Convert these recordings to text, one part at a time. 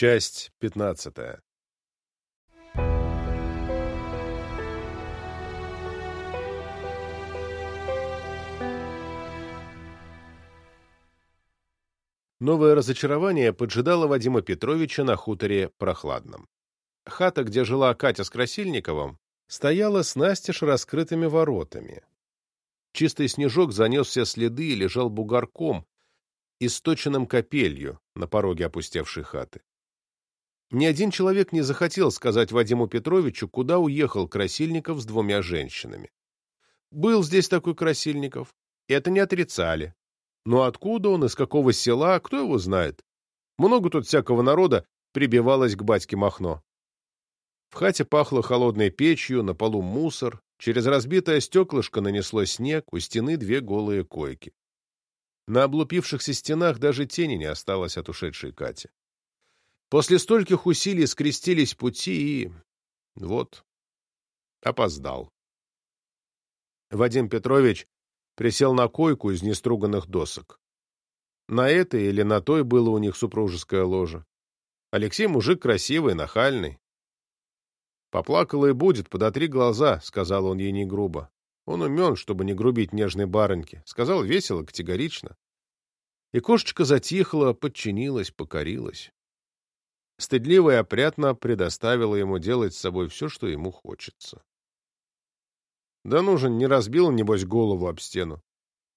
Часть пятнадцатая. Новое разочарование поджидало Вадима Петровича на хуторе Прохладном. Хата, где жила Катя с Красильниковым, стояла с настежь раскрытыми воротами. Чистый снежок занес все следы и лежал бугорком, источенным капелью на пороге опустевшей хаты. Ни один человек не захотел сказать Вадиму Петровичу, куда уехал Красильников с двумя женщинами. Был здесь такой Красильников, это не отрицали. Но откуда он, из какого села, кто его знает? Много тут всякого народа прибивалось к батьке Махно. В хате пахло холодной печью, на полу мусор, через разбитое стеклышко нанесло снег, у стены две голые койки. На облупившихся стенах даже тени не осталось от ушедшей Кати. После стольких усилий скрестились пути и... Вот. Опоздал. Вадим Петрович присел на койку из неструганных досок. На этой или на той было у них супружеское ложе. Алексей мужик красивый, нахальный. «Поплакала и будет, подотри глаза», — сказал он ей не грубо. Он умен, чтобы не грубить нежной барыньке. Сказал весело, категорично. И кошечка затихла, подчинилась, покорилась стыдливо и опрятно предоставила ему делать с собой все, что ему хочется. Да нужен, не разбил, небось, голову об стену.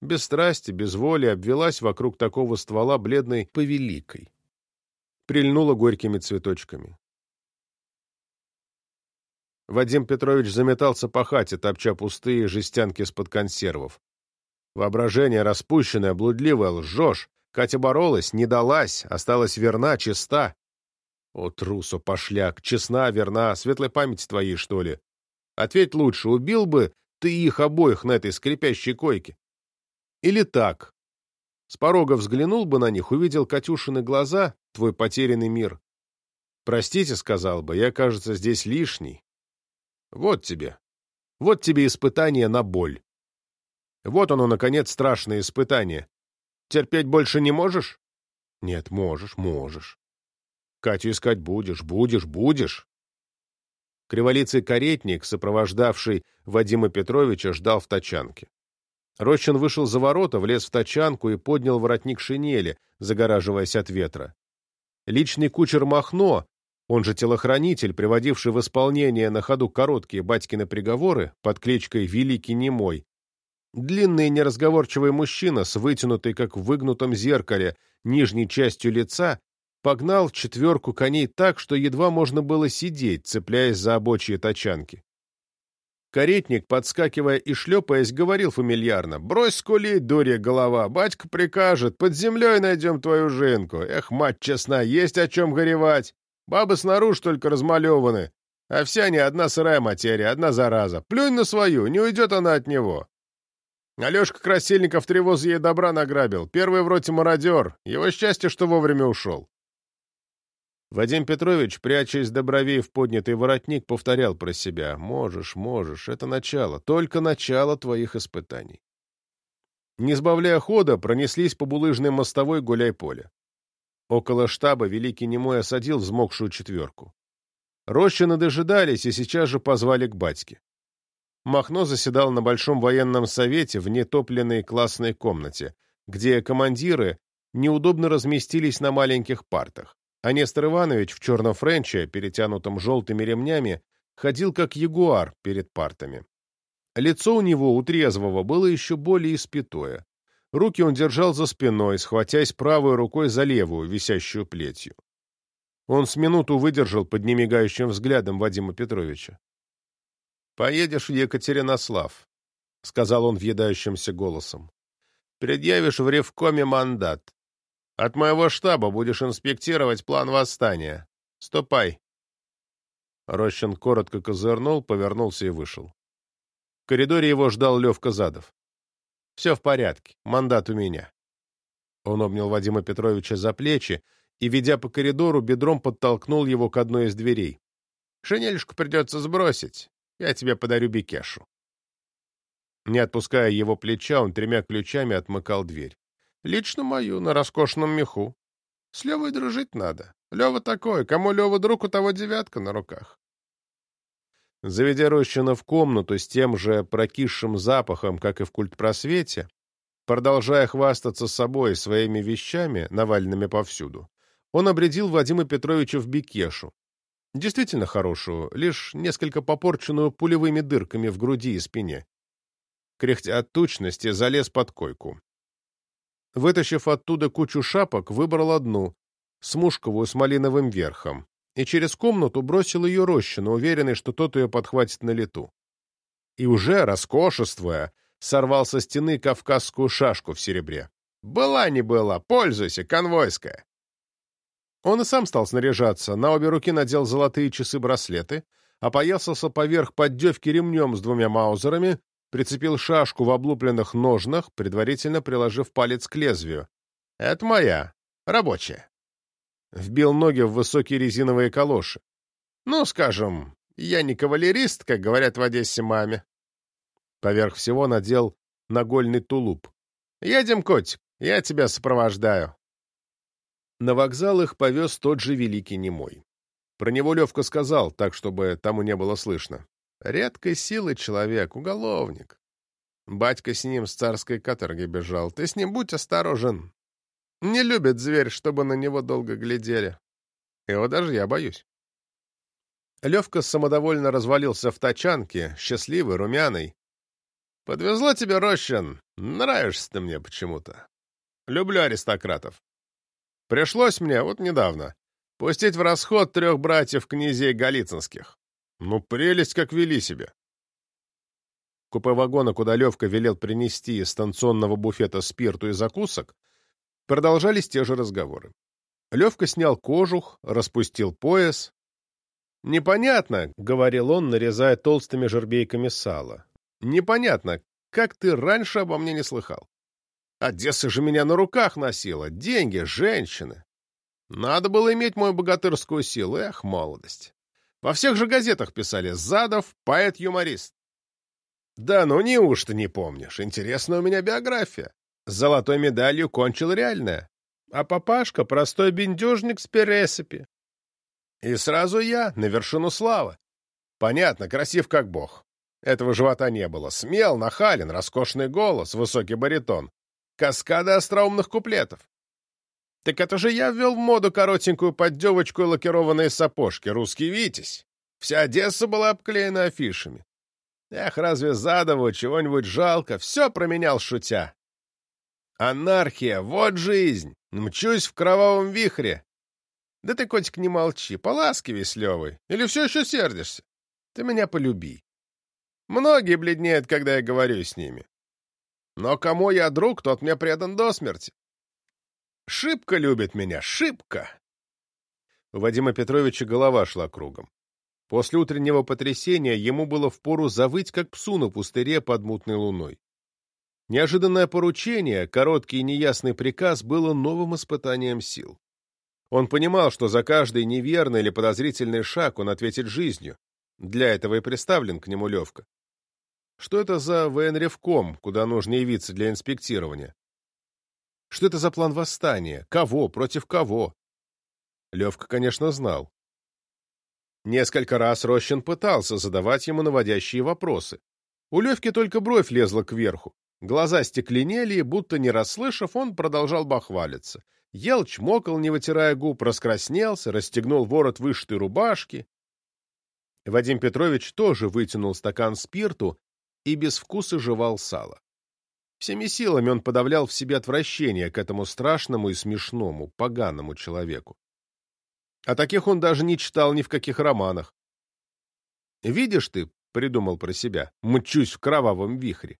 Без страсти, без воли обвелась вокруг такого ствола бледной повеликой. Прильнула горькими цветочками. Вадим Петрович заметался по хате, топча пустые жестянки из-под консервов. Воображение распущенное, блудливое, лжешь. Катя боролась, не далась, осталась верна, чиста. О, трусо, пошляк, честна, верна, светлой памяти твоей, что ли? Ответь лучше, убил бы ты их обоих на этой скрипящей койке? Или так? С порога взглянул бы на них, увидел Катюшины глаза, твой потерянный мир. Простите, сказал бы, я, кажется, здесь лишний. Вот тебе. Вот тебе испытание на боль. Вот оно, наконец, страшное испытание. Терпеть больше не можешь? Нет, можешь, можешь. Катю искать будешь, будешь, будешь. Криволицый каретник, сопровождавший Вадима Петровича, ждал в тачанке. Рощин вышел за ворота, влез в тачанку и поднял воротник шинели, загораживаясь от ветра. Личный кучер Махно, он же телохранитель, приводивший в исполнение на ходу короткие батькины приговоры под кличкой «Великий Немой», длинный неразговорчивый мужчина с вытянутой, как в выгнутом зеркале, нижней частью лица погнал четверку коней так, что едва можно было сидеть, цепляясь за обочьи тачанки. Каретник, подскакивая и шлепаясь, говорил фамильярно. «Брось скулить, дурья голова, батька прикажет, под землей найдем твою женку. Эх, мать честна, есть о чем горевать. Бабы снаружи только размалеваны, а вся не одна сырая материя, одна зараза. Плюнь на свою, не уйдет она от него». Алешка Красильников три воза ей добра награбил. Первый в роте мародер. Его счастье, что вовремя ушел. Вадим Петрович, прячась до в поднятый воротник, повторял про себя «Можешь, можешь, это начало, только начало твоих испытаний». Не сбавляя хода, пронеслись по булыжной мостовой гуляй-поле. Около штаба Великий Немой осадил взмокшую четверку. Рощины дожидались и сейчас же позвали к батьке. Махно заседал на Большом военном совете в нетопленной классной комнате, где командиры неудобно разместились на маленьких партах а Нестор Иванович в черном френче, перетянутом желтыми ремнями, ходил как ягуар перед партами. Лицо у него, у трезвого, было еще более испятое. Руки он держал за спиной, схватясь правой рукой за левую, висящую плетью. Он с минуту выдержал под немигающим взглядом Вадима Петровича. «Поедешь в Екатеринослав», — сказал он въедающимся голосом. «Предъявишь в Ревкоме мандат. От моего штаба будешь инспектировать план восстания. Ступай. Рощин коротко козырнул, повернулся и вышел. В коридоре его ждал Левка Задов. «Все в порядке. Мандат у меня». Он обнял Вадима Петровича за плечи и, ведя по коридору, бедром подтолкнул его к одной из дверей. «Шинелишку придется сбросить. Я тебе подарю бикешу». Не отпуская его плеча, он тремя ключами отмыкал дверь. Лично мою, на роскошном меху. С Левой дружить надо. Лева такой, кому Лева друг, у того девятка на руках. Заведя Рощина в комнату с тем же прокисшим запахом, как и в культпросвете, продолжая хвастаться собой и своими вещами, навальными повсюду, он обредил Вадима Петровича в бикешу. Действительно хорошую, лишь несколько попорченную пулевыми дырками в груди и спине. Кряхтя от тучности, залез под койку. Вытащив оттуда кучу шапок, выбрал одну, смушковую с малиновым верхом, и через комнату бросил ее Рощину, уверенный, что тот ее подхватит на лету. И уже, роскошествуя, сорвал со стены кавказскую шашку в серебре. «Была не была, пользуйся, конвойская!» Он и сам стал снаряжаться, на обе руки надел золотые часы-браслеты, опоясался поверх поддевки ремнем с двумя маузерами, прицепил шашку в облупленных ножнах, предварительно приложив палец к лезвию. «Это моя, рабочая». Вбил ноги в высокие резиновые калоши. «Ну, скажем, я не кавалерист, как говорят в Одессе маме». Поверх всего надел нагольный тулуп. «Едем, котик, я тебя сопровождаю». На вокзал их повез тот же великий немой. Про него Левка сказал, так, чтобы тому не было слышно. Редкой силы человек, уголовник. Батька с ним с царской каторги бежал. Ты с ним будь осторожен. Не любит зверь, чтобы на него долго глядели. Его даже я боюсь. Левка самодовольно развалился в тачанке, счастливый, румяный. Подвезло тебе, Рощин. Нравишься ты мне почему-то. Люблю аристократов. Пришлось мне, вот недавно, пустить в расход трех братьев-князей Голицынских. Ну, прелесть, как вели себя. Купе вагона, куда Левка велел принести из станционного буфета спирту и закусок, продолжались те же разговоры. Левка снял кожух, распустил пояс. «Непонятно», — говорил он, нарезая толстыми жербейками сала. Непонятно, как ты раньше обо мне не слыхал? Одесса же меня на руках носила. Деньги, женщины. Надо было иметь мою богатырскую силу. Эх, молодость. Во всех же газетах писали «Задов, поэт-юморист». Да ну неужто не помнишь? Интересная у меня биография. С золотой медалью кончил реальная. А папашка — простой бендюжник с пересыпи. И сразу я, на вершину славы. Понятно, красив как бог. Этого живота не было. Смел, нахален, роскошный голос, высокий баритон. Каскада остроумных куплетов. Так это же я ввел в моду коротенькую поддевочку и лакированные сапожки, русский Витязь. Вся Одесса была обклеена афишами. Эх, разве Задову чего-нибудь жалко? Все променял шутя. Анархия, вот жизнь! Мчусь в кровавом вихре. Да ты, котик, не молчи, поласки слевый. Или все еще сердишься? Ты меня полюби. Многие бледнеют, когда я говорю с ними. Но кому я друг, тот мне предан до смерти. Шибко любит меня, шибко. У Вадима Петровича голова шла кругом. После утреннего потрясения ему было впору завыть, как псу на пустыре под мутной луной. Неожиданное поручение, короткий и неясный приказ было новым испытанием сил. Он понимал, что за каждый неверный или подозрительный шаг он ответит жизнью. Для этого и представлен к нему Левка. Что это за ВНРевком, куда нужно явиться для инспектирования? Что это за план восстания? Кого? Против кого? Левка, конечно, знал. Несколько раз Рощин пытался задавать ему наводящие вопросы. У Левки только бровь лезла кверху. Глаза стекленели, и, будто не расслышав, он продолжал бахвалиться. Ел, чмокал, не вытирая губ, раскраснелся, расстегнул ворот вышитой рубашки. Вадим Петрович тоже вытянул стакан спирту и без вкуса жевал сало. Всеми силами он подавлял в себе отвращение к этому страшному и смешному, поганому человеку. О таких он даже не читал ни в каких романах. «Видишь ты», — придумал про себя, — «мчусь в кровавом вихре».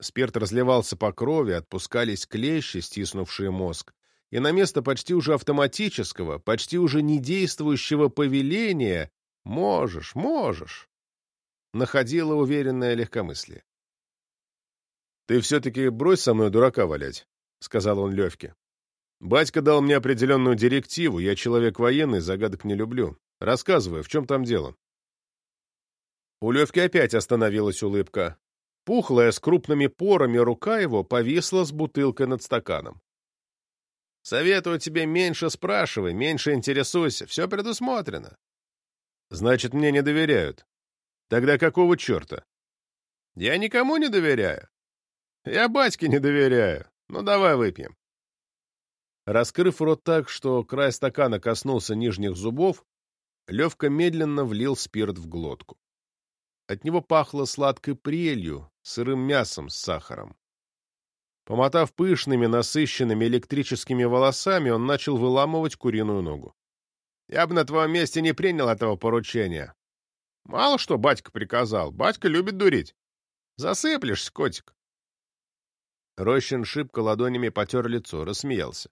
Спирт разливался по крови, отпускались клещи, стиснувшие мозг, и на место почти уже автоматического, почти уже недействующего повеления «можешь, можешь» находило уверенное легкомыслие. «Ты все-таки брось со мной дурака валять», — сказал он Левке. «Батька дал мне определенную директиву, я человек военный, загадок не люблю. Рассказывай, в чем там дело?» У Левки опять остановилась улыбка. Пухлая, с крупными порами рука его повисла с бутылкой над стаканом. Советую тебе меньше спрашивай, меньше интересуйся. Все предусмотрено. Значит, мне не доверяют. Тогда какого черта? Я никому не доверяю. Я батьке не доверяю. Ну, давай выпьем. Раскрыв рот так, что край стакана коснулся нижних зубов, Левка медленно влил спирт в глотку. От него пахло сладкой прелью, сырым мясом с сахаром. Помотав пышными, насыщенными электрическими волосами, он начал выламывать куриную ногу. «Я бы на твоем месте не принял этого поручения. Мало что батька приказал. Батька любит дурить. Засыплешься, котик». Рощин шибко ладонями потер лицо, рассмеялся.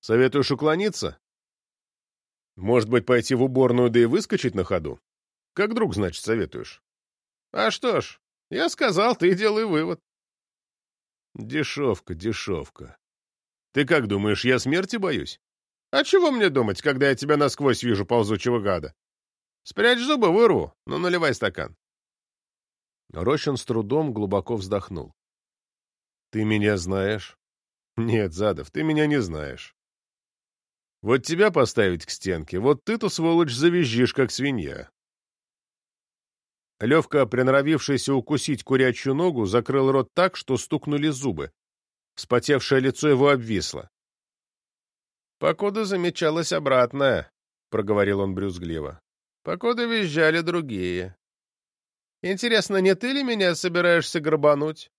«Советуешь уклониться? Может быть, пойти в уборную, да и выскочить на ходу? Как друг, значит, советуешь?» «А что ж, я сказал, ты делай вывод». Дешевка, дешевка. Ты как думаешь, я смерти боюсь? А чего мне думать, когда я тебя насквозь вижу, ползучего гада? Спрячь зубы, вырву, ну наливай стакан. Рощин с трудом глубоко вздохнул. Ты меня знаешь? Нет, Задов, ты меня не знаешь. Вот тебя поставить к стенке, вот ты-то, сволочь, завизжишь, как свинья. Левка, приноровившийся укусить курячью ногу, закрыл рот так, что стукнули зубы. Вспотевшее лицо его обвисло. «Покуда замечалось обратное», — проговорил он брюзгливо. «Покуда визжали другие. Интересно, не ты ли меня собираешься грабануть?»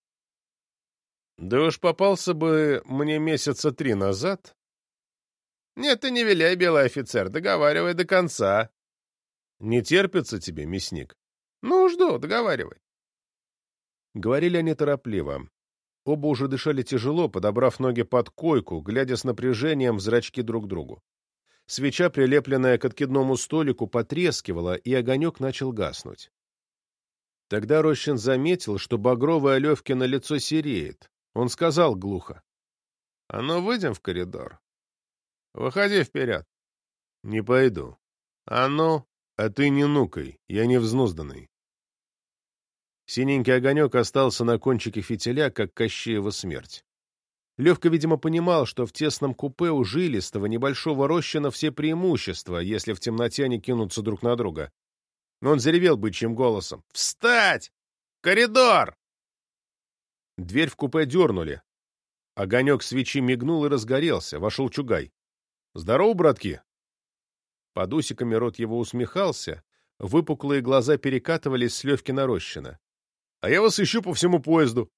«Да уж попался бы мне месяца три назад». «Нет, ты не виляй, белый офицер, договаривай до конца». «Не терпится тебе, мясник?» «Ну, жду, договаривай». Говорили они торопливо. Оба уже дышали тяжело, подобрав ноги под койку, глядя с напряжением в зрачки друг другу. Свеча, прилепленная к откидному столику, потрескивала, и огонек начал гаснуть. Тогда Рощин заметил, что багровое Левкино лицо сереет. Он сказал глухо. — А ну, выйдем в коридор. — Выходи вперед. — Не пойду. — А ну, а ты не нукай, я не взнузданный. Синенький огонек остался на кончике фитиля, как Кощеева смерть. Левка, видимо, понимал, что в тесном купе у жилистого небольшого рощина все преимущества, если в темноте они кинутся друг на друга. Но он заревел бычьим голосом. «Встать! Коридор!» Дверь в купе дернули. Огонек свечи мигнул и разгорелся. Вошел Чугай. «Здорово, братки!» Под усиками рот его усмехался, выпуклые глаза перекатывались с Левки на Рощина. А я вас ищу по всему поезду.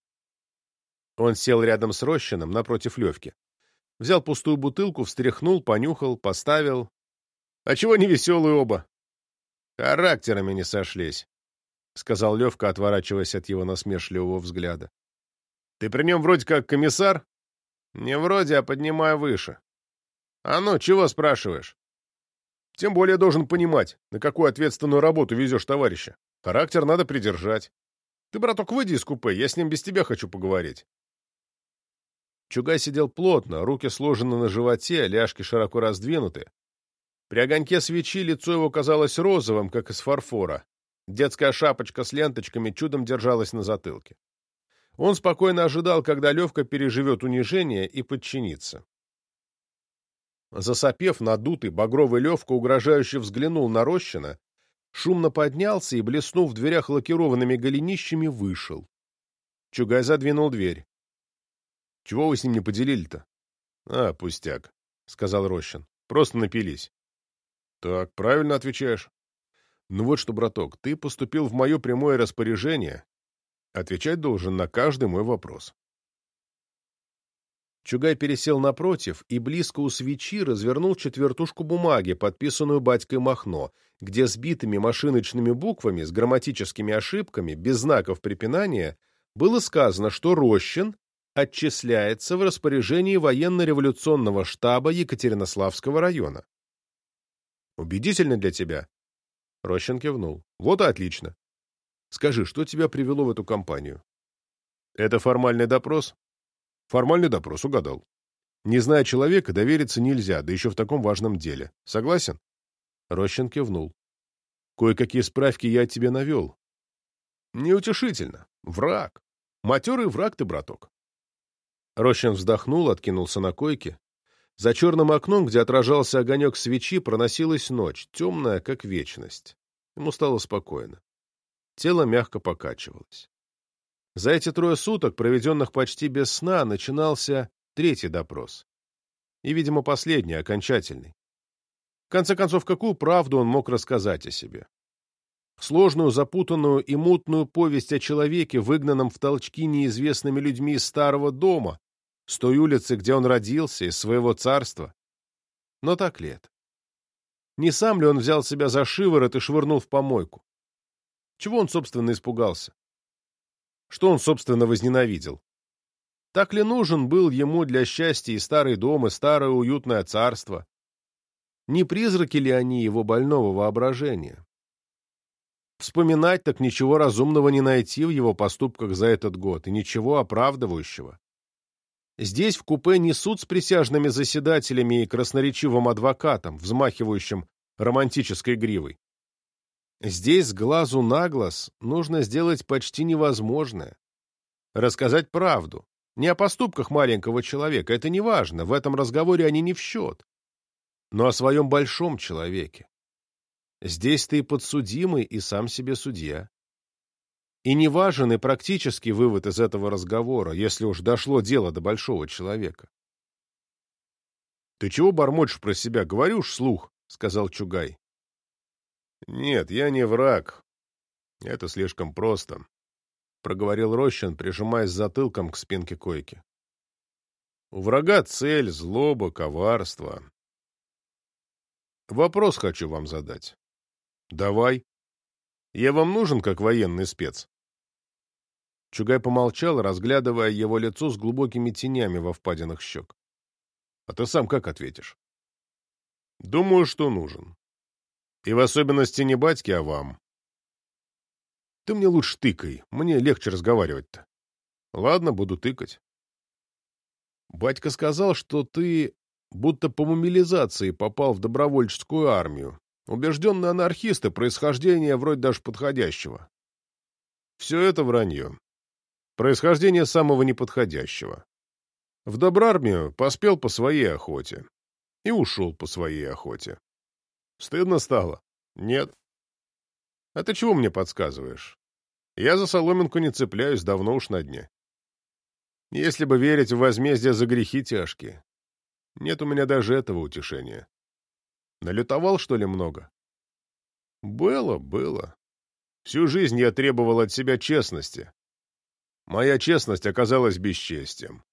Он сел рядом с Рощином, напротив Левки. Взял пустую бутылку, встряхнул, понюхал, поставил. А чего не веселые оба? Характерами не сошлись, — сказал Левка, отворачиваясь от его насмешливого взгляда. Ты при нем вроде как комиссар? Не вроде, а поднимая выше. А ну, чего спрашиваешь? Тем более должен понимать, на какую ответственную работу везешь товарища. Характер надо придержать. Ты, браток, выйди из купе, я с ним без тебя хочу поговорить. Чугай сидел плотно, руки сложены на животе, ляжки широко раздвинуты. При огоньке свечи лицо его казалось розовым, как из фарфора. Детская шапочка с ленточками чудом держалась на затылке. Он спокойно ожидал, когда Левка переживет унижение и подчинится. Засопев, надутый, багровый Левка угрожающе взглянул на Рощина шумно поднялся и, блеснув в дверях лакированными голенищами, вышел. Чугай задвинул дверь. — Чего вы с ним не поделили-то? — А, пустяк, — сказал Рощин. — Просто напились. — Так, правильно отвечаешь. — Ну вот что, браток, ты поступил в мое прямое распоряжение. Отвечать должен на каждый мой вопрос. Чугай пересел напротив и близко у свечи развернул четвертушку бумаги, подписанную батькой Махно, где сбитыми машиночными буквами с грамматическими ошибками, без знаков препинания, было сказано, что Рощин отчисляется в распоряжении военно-революционного штаба Екатеринославского района. «Убедительно для тебя?» Рощин кивнул. «Вот и отлично. Скажи, что тебя привело в эту компанию?» «Это формальный допрос?» Формальный допрос, угадал. Не зная человека, довериться нельзя, да еще в таком важном деле. Согласен? Рощин кивнул. Кое-какие справки я от тебя навел. Неутешительно. Враг. Матерый враг ты, браток. Рощин вздохнул, откинулся на койке. За черным окном, где отражался огонек свечи, проносилась ночь, темная, как вечность. Ему стало спокойно. Тело мягко покачивалось. За эти трое суток, проведенных почти без сна, начинался третий допрос. И, видимо, последний, окончательный. В конце концов, какую правду он мог рассказать о себе? Сложную, запутанную и мутную повесть о человеке, выгнанном в толчки неизвестными людьми из старого дома, с той улицы, где он родился, из своего царства. Но так ли это? Не сам ли он взял себя за шиворот и швырнул в помойку? Чего он, собственно, испугался? Что он, собственно, возненавидел? Так ли нужен был ему для счастья и старый дом, и старое уютное царство? Не призраки ли они его больного воображения? Вспоминать так ничего разумного не найти в его поступках за этот год, и ничего оправдывающего. Здесь в купе не суд с присяжными заседателями и красноречивым адвокатом, взмахивающим романтической гривой. Здесь с глазу на глаз нужно сделать почти невозможное. Рассказать правду. Не о поступках маленького человека, это не важно, в этом разговоре они не в счет. Но о своем большом человеке. Здесь ты подсудимый и сам себе судья. И не важен и практический вывод из этого разговора, если уж дошло дело до большого человека. — Ты чего бормочешь про себя? Говорю уж слух, — сказал Чугай. — Нет, я не враг. Это слишком просто, — проговорил Рощин, прижимаясь затылком к спинке койки. У врага цель, злоба, коварство. Вопрос хочу вам задать. Давай. Я вам нужен как военный спец? Чугай помолчал, разглядывая его лицо с глубокими тенями во впадинах щек. — А ты сам как ответишь? — Думаю, что нужен. И в особенности не батьке, а вам. — Ты мне лучше тыкай, мне легче разговаривать-то. — Ладно, буду тыкать. Батька сказал, что ты будто по мобилизации попал в добровольческую армию. Убежденный анархист и происхождение вроде даже подходящего. Все это вранье. Происхождение самого неподходящего. В добрармию поспел по своей охоте. И ушел по своей охоте. Стыдно стало? Нет. А ты чего мне подсказываешь? Я за соломинку не цепляюсь давно уж на дне. Если бы верить в возмездие за грехи тяжкие. Нет у меня даже этого утешения. Налютовал, что ли, много? Было, было. Всю жизнь я требовал от себя честности, Моя честность оказалась бесчестием.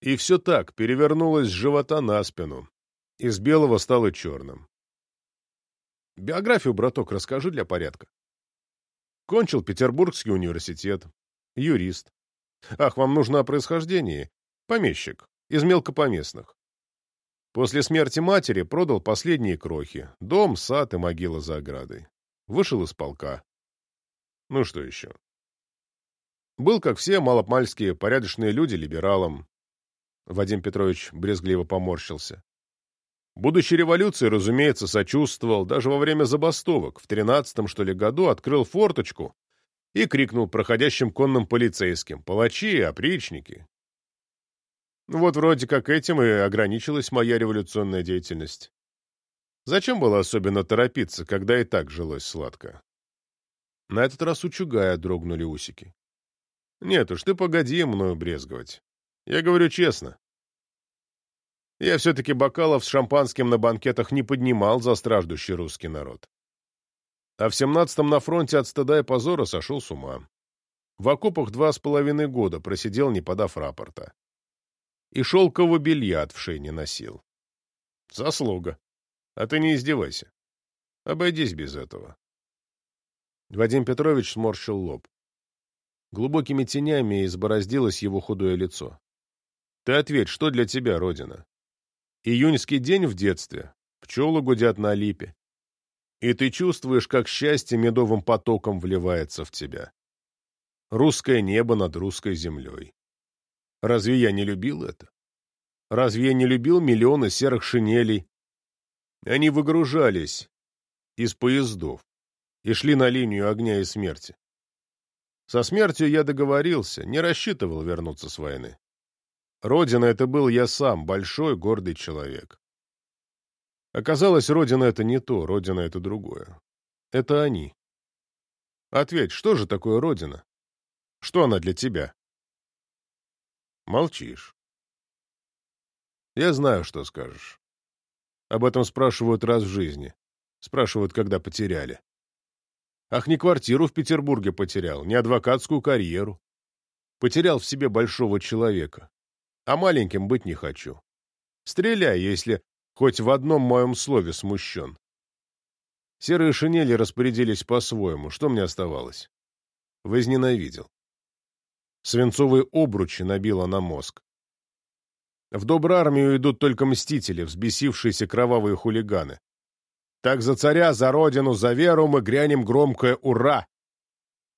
И все так, перевернулось с живота на спину. Из белого стало черным. Биографию, браток, расскажи для порядка. Кончил Петербургский университет. Юрист. Ах, вам нужно о происхождении. Помещик. Из мелкопоместных. После смерти матери продал последние крохи. Дом, сад и могила за оградой. Вышел из полка. Ну что еще? Был, как все, малопмальские, порядочные люди либералом. Вадим Петрович брезгливо поморщился. Будущей революции, разумеется, сочувствовал, даже во время забастовок. В тринадцатом, что ли, году открыл форточку и крикнул проходящим конным полицейским «Палачи, опричники!». Вот вроде как этим и ограничилась моя революционная деятельность. Зачем было особенно торопиться, когда и так жилось сладко? На этот раз у Чугая дрогнули усики. Нет уж, ты погоди мною брезговать. Я говорю честно. Я все-таки бокалов с шампанским на банкетах не поднимал за страждущий русский народ. А в семнадцатом на фронте от стыда и позора сошел с ума. В окопах два с половиной года просидел, не подав рапорта. И шелкового белья от вшей не носил. Заслуга. А ты не издевайся. Обойдись без этого. Вадим Петрович сморщил лоб. Глубокими тенями избороздилось его худое лицо. «Ты ответь, что для тебя, Родина? Июньский день в детстве, пчелы гудят на липе, и ты чувствуешь, как счастье медовым потоком вливается в тебя. Русское небо над русской землей. Разве я не любил это? Разве я не любил миллионы серых шинелей? Они выгружались из поездов и шли на линию огня и смерти. Со смертью я договорился, не рассчитывал вернуться с войны. Родина — это был я сам, большой, гордый человек. Оказалось, Родина — это не то, Родина — это другое. Это они. Ответь, что же такое Родина? Что она для тебя? Молчишь. Я знаю, что скажешь. Об этом спрашивают раз в жизни. Спрашивают, когда потеряли. Ах, не квартиру в Петербурге потерял, не адвокатскую карьеру. Потерял в себе большого человека а маленьким быть не хочу. Стреляй, если хоть в одном моем слове смущен. Серые шинели распорядились по-своему. Что мне оставалось? Возненавидел. Свинцовые обручи набило на мозг. В добрую армию идут только мстители, взбесившиеся кровавые хулиганы. Так за царя, за родину, за веру мы грянем громкое «Ура!»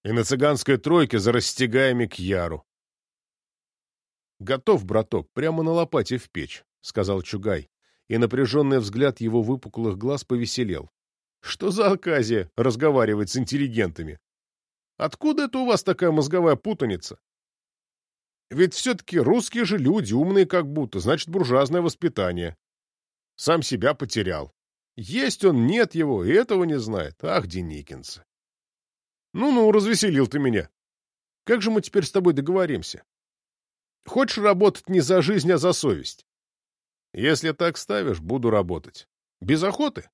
И на цыганской тройке за растягаями к яру. «Готов, браток, прямо на лопате в печь», — сказал Чугай, и напряженный взгляд его выпуклых глаз повеселел. «Что за оказия разговаривать с интеллигентами? Откуда это у вас такая мозговая путаница? Ведь все-таки русские же люди, умные как будто, значит, буржуазное воспитание. Сам себя потерял. Есть он, нет его, и этого не знает. Ах, Деникинцы! Ну-ну, развеселил ты меня. Как же мы теперь с тобой договоримся? Хочешь работать не за жизнь, а за совесть? Если так ставишь, буду работать. Без охоты?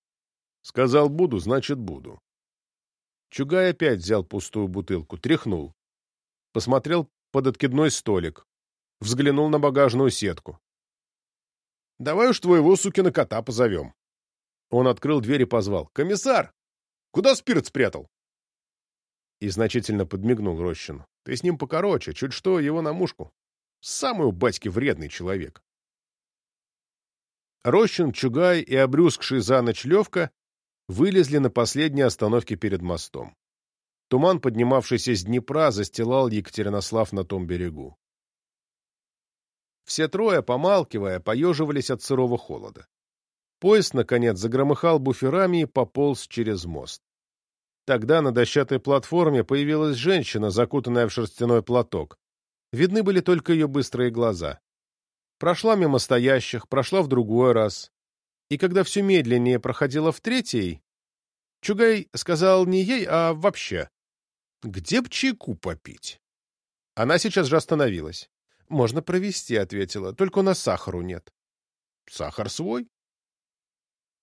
Сказал буду, значит буду. Чугай опять взял пустую бутылку, тряхнул. Посмотрел под откидной столик. Взглянул на багажную сетку. «Давай уж твоего сукина кота позовем». Он открыл дверь и позвал. «Комиссар! Куда спирт спрятал?» И значительно подмигнул Рощину. «Ты с ним покороче, чуть что, его на мушку». Самый у батьки вредный человек. Рощин, Чугай и обрюзгший за ночь Левка вылезли на последней остановке перед мостом. Туман, поднимавшийся с Днепра, застилал Екатеринослав на том берегу. Все трое, помалкивая, поеживались от сырого холода. Поезд, наконец, загромыхал буферами и пополз через мост. Тогда на дощатой платформе появилась женщина, закутанная в шерстяной платок. Видны были только ее быстрые глаза. Прошла мимо стоящих, прошла в другой раз. И когда все медленнее проходила в третий, Чугай сказал не ей, а вообще. «Где б чайку попить?» Она сейчас же остановилась. «Можно провести», — ответила, — «только у нас сахару нет». «Сахар свой?»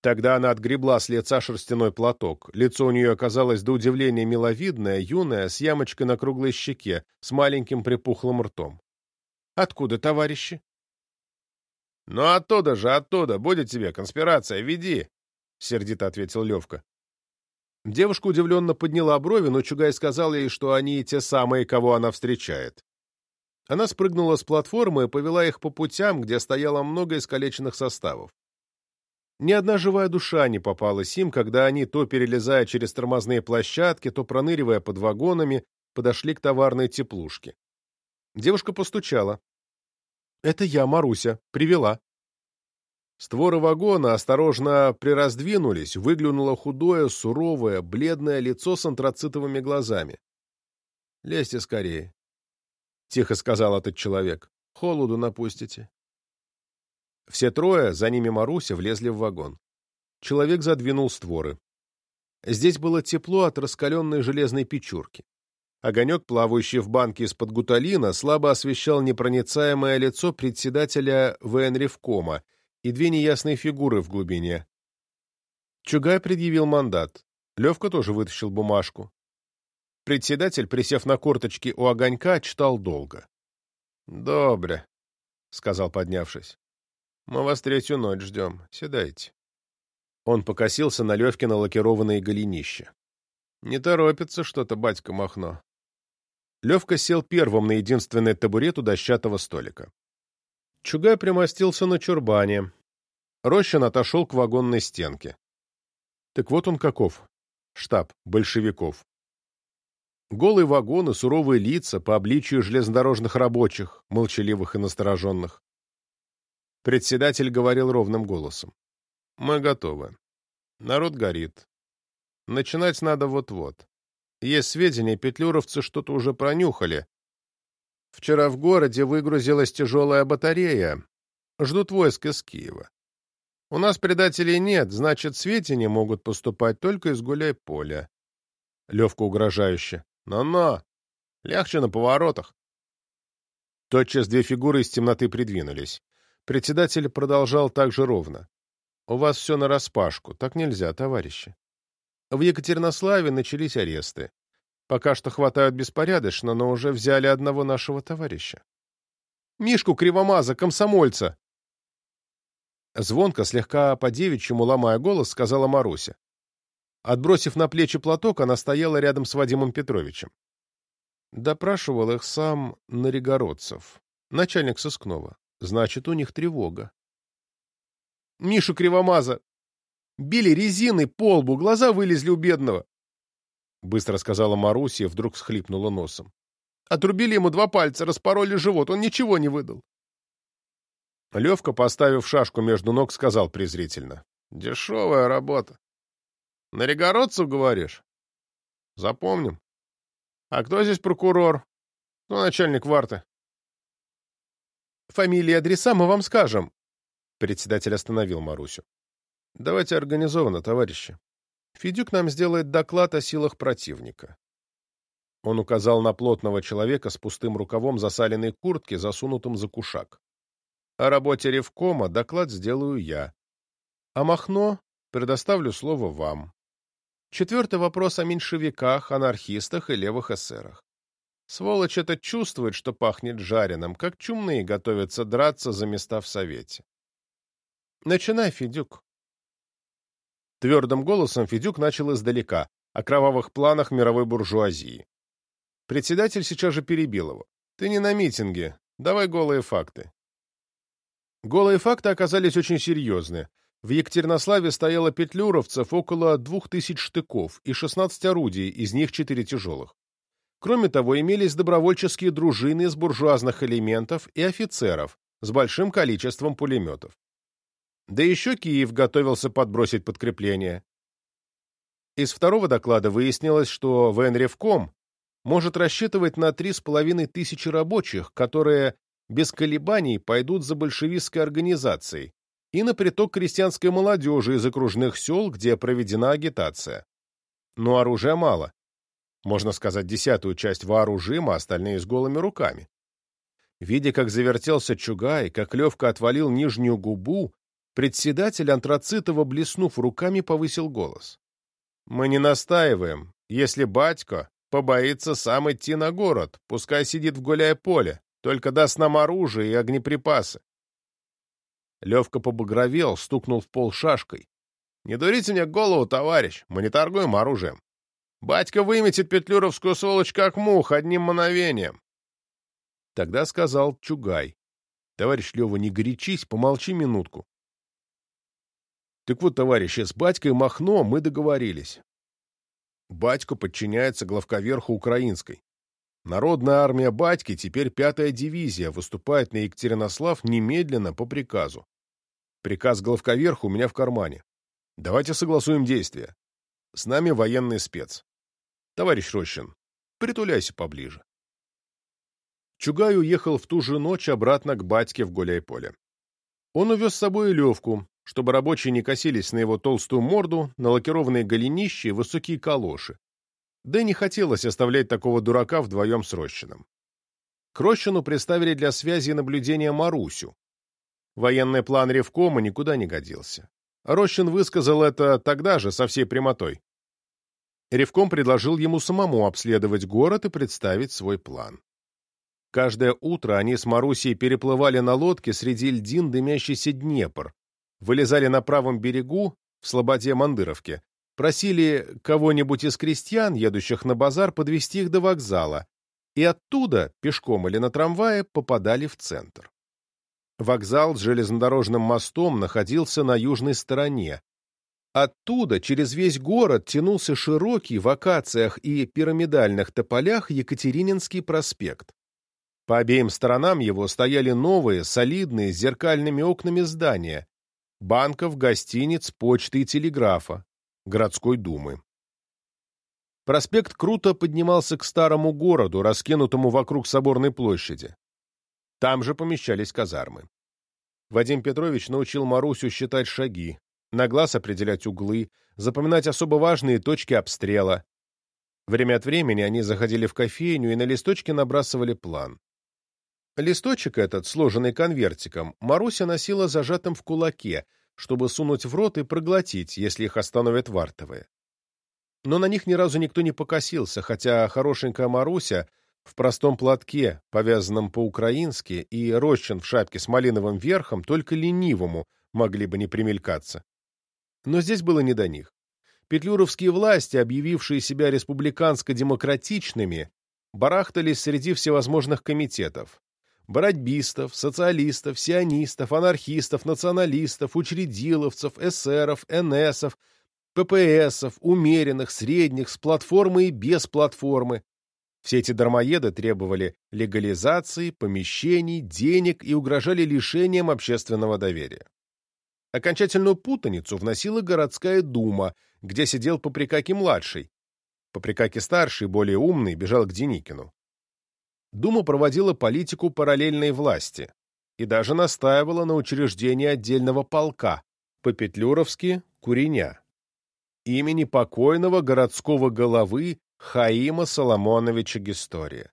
Тогда она отгребла с лица шерстяной платок. Лицо у нее оказалось до удивления миловидное, юное, с ямочкой на круглой щеке, с маленьким припухлым ртом. «Откуда, товарищи?» «Ну оттуда же, оттуда! Будет тебе конспирация, веди!» — сердито ответил Левка. Девушка удивленно подняла брови, но Чугай сказал ей, что они те самые, кого она встречает. Она спрыгнула с платформы и повела их по путям, где стояло много искалеченных составов. Ни одна живая душа не попалась им, когда они, то перелезая через тормозные площадки, то проныривая под вагонами, подошли к товарной теплушке. Девушка постучала. «Это я, Маруся. Привела». Створы вагона осторожно прираздвинулись, выглянуло худое, суровое, бледное лицо с антрацитовыми глазами. «Лезьте скорее», — тихо сказал этот человек. «Холоду напустите». Все трое, за ними Маруся, влезли в вагон. Человек задвинул створы. Здесь было тепло от раскаленной железной печурки. Огонек, плавающий в банке из-под гуталина, слабо освещал непроницаемое лицо председателя ВНРевкома и две неясные фигуры в глубине. Чугай предъявил мандат. Левка тоже вытащил бумажку. Председатель, присев на корточки у огонька, читал долго. «Добре», — сказал, поднявшись. Мы вас третью ночь ждем. Седайте. Он покосился на Левкино лакированное голенище. Не торопится что-то, батька Махно. Левка сел первым на единственный табурет у дощатого столика. Чугай примостился на чурбане. Рощин отошел к вагонной стенке. Так вот он каков. Штаб большевиков. Голые вагоны, суровые лица по обличию железнодорожных рабочих, молчаливых и настороженных. Председатель говорил ровным голосом. «Мы готовы. Народ горит. Начинать надо вот-вот. Есть сведения, петлюровцы что-то уже пронюхали. Вчера в городе выгрузилась тяжелая батарея. Ждут войск из Киева. У нас предателей нет, значит, сведения могут поступать только из гуляй-поля. Левка угрожающе. Но-но! Легче на поворотах. Тотчас две фигуры из темноты придвинулись. Председатель продолжал так же ровно. «У вас все нараспашку. Так нельзя, товарищи». В Екатеринославе начались аресты. Пока что хватают беспорядочно, но уже взяли одного нашего товарища. «Мишку Кривомаза, комсомольца!» Звонко, слегка по-девичьему ломая голос, сказала Маруся. Отбросив на плечи платок, она стояла рядом с Вадимом Петровичем. Допрашивал их сам Нарегородцев, начальник сыскного. Значит, у них тревога. Мишу Кривомаза! Били резиной по лбу, глаза вылезли у бедного. Быстро сказала Маруся вдруг схлипнула носом. Отрубили ему два пальца, распороли живот, он ничего не выдал. Левка, поставив шашку между ног, сказал презрительно. Дешевая работа. На Регородцев, говоришь? Запомним. А кто здесь прокурор? Кто начальник варты? Фамилии и адреса мы вам скажем. Председатель остановил Марусю. Давайте организованно, товарищи. Федюк нам сделает доклад о силах противника. Он указал на плотного человека с пустым рукавом засаленной куртки, засунутым за кушак. О работе Ревкома доклад сделаю я. А Махно предоставлю слово вам. Четвертый вопрос о меньшевиках, анархистах и левых эсерах. Сволочь это чувствует, что пахнет жареным, как чумные готовятся драться за места в Совете. Начинай, Федюк. Твердым голосом Федюк начал издалека, о кровавых планах мировой буржуазии. Председатель сейчас же перебил его. «Ты не на митинге. Давай голые факты». Голые факты оказались очень серьезные. В Екатеринославе стояло петлюровцев около двух тысяч штыков и 16 орудий, из них четыре тяжелых. Кроме того, имелись добровольческие дружины из буржуазных элементов и офицеров с большим количеством пулеметов. Да еще Киев готовился подбросить подкрепление. Из второго доклада выяснилось, что ВНРевком может рассчитывать на три с половиной тысячи рабочих, которые без колебаний пойдут за большевистской организацией, и на приток крестьянской молодежи из окружных сел, где проведена агитация. Но оружия мало. Можно сказать, десятую часть вооружима, остальные с голыми руками. Видя, как завертелся Чугай, как Левка отвалил нижнюю губу, председатель Антрацитова, блеснув руками, повысил голос. «Мы не настаиваем. Если батько побоится сам идти на город, пускай сидит в гуляй поле, только даст нам оружие и огнеприпасы. Левка побагровел, стукнул в пол шашкой. «Не дурите мне голову, товарищ, мы не торгуем оружием. Батька выметит петлюровскую сволочь как мух одним мановением». Тогда сказал Чугай. «Товарищ Лева, не горячись, помолчи минутку». «Так вот, товарищи, с батькой Махно мы договорились. Батько подчиняется главковерху украинской. Народная армия батьки, теперь пятая дивизия, выступает на Екатеринослав немедленно по приказу. Приказ главковерху у меня в кармане. Давайте согласуем действия. С нами военный спец. Товарищ Рощин, притуляйся поближе. Чугай уехал в ту же ночь обратно к батьке в Гуляйполе. Он увез с собой Левку, чтобы рабочие не косились на его толстую морду, на лакированные голенища и высокие калоши. Да и не хотелось оставлять такого дурака вдвоем с Рощиным. К Рощину приставили для связи и наблюдения Марусю, Военный план Ревкома никуда не годился. Рощин высказал это тогда же со всей прямотой. Ревком предложил ему самому обследовать город и представить свой план. Каждое утро они с Марусей переплывали на лодке среди льдин дымящийся Днепр, вылезали на правом берегу, в слободе Мандыровке, просили кого-нибудь из крестьян, едущих на базар, подвести их до вокзала, и оттуда, пешком или на трамвае, попадали в центр. Вокзал с железнодорожным мостом находился на южной стороне. Оттуда через весь город тянулся широкий в акациях и пирамидальных тополях Екатерининский проспект. По обеим сторонам его стояли новые, солидные, с зеркальными окнами здания, банков, гостиниц, почты и телеграфа, городской думы. Проспект круто поднимался к старому городу, раскинутому вокруг соборной площади. Там же помещались казармы. Вадим Петрович научил Марусю считать шаги, на глаз определять углы, запоминать особо важные точки обстрела. Время от времени они заходили в кофейню и на листочке набрасывали план. Листочек этот, сложенный конвертиком, Маруся носила зажатым в кулаке, чтобы сунуть в рот и проглотить, если их остановят вартовые. Но на них ни разу никто не покосился, хотя хорошенькая Маруся в простом платке, повязанном по-украински, и рощин в шапке с малиновым верхом только ленивому могли бы не примелькаться. Но здесь было не до них. Петлюровские власти, объявившие себя республиканско-демократичными, барахтались среди всевозможных комитетов. Бородьбистов, социалистов, сионистов, анархистов, националистов, учредиловцев, эсеров, НСов, ППСов, умеренных, средних, с платформы и без платформы. Все эти дармоеды требовали легализации, помещений, денег и угрожали лишением общественного доверия. Окончательную путаницу вносила городская дума, где сидел Поприкаки-младший. Поприкаки-старший, более умный, бежал к Деникину. Дума проводила политику параллельной власти и даже настаивала на учреждении отдельного полка, по-петлюровски «Куреня», имени покойного городского головы Хаима Соломоновича Гистория.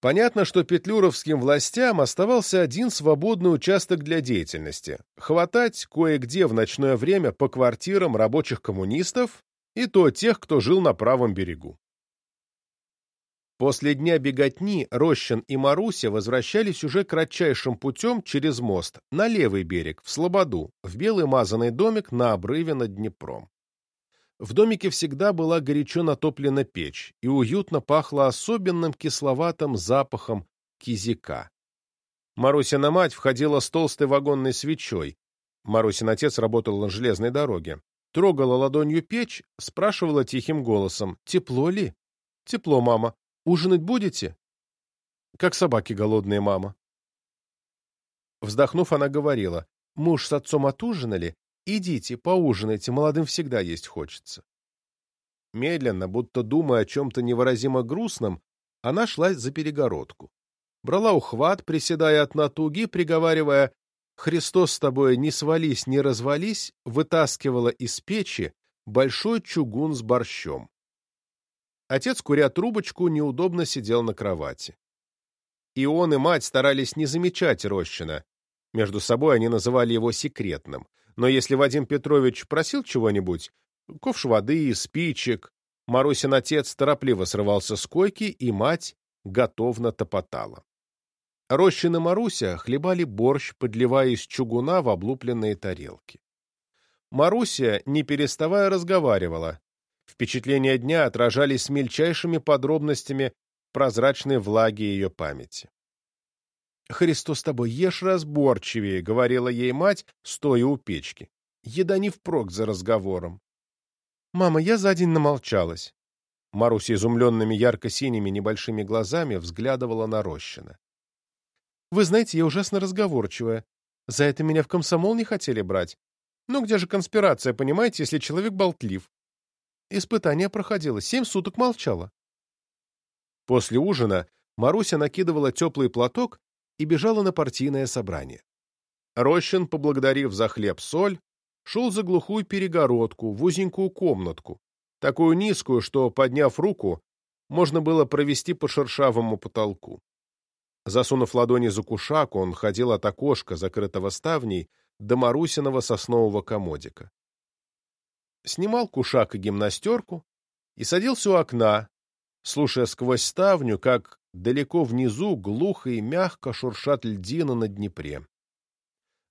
Понятно, что петлюровским властям оставался один свободный участок для деятельности – хватать кое-где в ночное время по квартирам рабочих коммунистов и то тех, кто жил на правом берегу. После дня беготни Рощин и Маруся возвращались уже кратчайшим путем через мост на левый берег, в Слободу, в белый мазанный домик на обрыве над Днепром. В домике всегда была горячо натоплена печь и уютно пахло особенным кисловатым запахом кизика. Марусина мать входила с толстой вагонной свечой. Марусин отец работал на железной дороге. Трогала ладонью печь, спрашивала тихим голосом, «Тепло ли?» «Тепло, мама. Ужинать будете?» «Как собаки голодные, мама». Вздохнув, она говорила, «Муж с отцом отужинали, Идите, поужинайте, молодым всегда есть хочется. Медленно, будто думая о чем-то невыразимо грустном, она шла за перегородку. Брала ухват, приседая от натуги, приговаривая «Христос с тобой, не свались, не развались», вытаскивала из печи большой чугун с борщом. Отец, куря трубочку, неудобно сидел на кровати. И он, и мать старались не замечать Рощина. Между собой они называли его секретным — но если Вадим Петрович просил чего-нибудь, ковш воды, спичек, Марусин отец торопливо срывался с койки, и мать готовно топотала. Рощин и Маруся хлебали борщ, подливая из чугуна в облупленные тарелки. Маруся, не переставая, разговаривала. Впечатления дня отражались мельчайшими подробностями прозрачной влаги ее памяти. «Христос тобой, ешь разборчивее», — говорила ей мать, стоя у печки. «Еда не впрок за разговором». «Мама, я за день намолчалась». Маруся изумленными ярко-синими небольшими глазами взглядывала на Рощина. «Вы знаете, я ужасно разговорчивая. За это меня в комсомол не хотели брать. Ну где же конспирация, понимаете, если человек болтлив? Испытание проходило, семь суток молчала». После ужина Маруся накидывала теплый платок и бежала на партийное собрание. Рощин, поблагодарив за хлеб-соль, шел за глухую перегородку, в узенькую комнатку, такую низкую, что, подняв руку, можно было провести по шершавому потолку. Засунув ладони за кушак, он ходил от окошка, закрытого ставней, до Марусиного соснового комодика. Снимал кушак и гимнастерку и садился у окна, слушая сквозь ставню, как Далеко внизу глухо и мягко шуршат льдина на Днепре.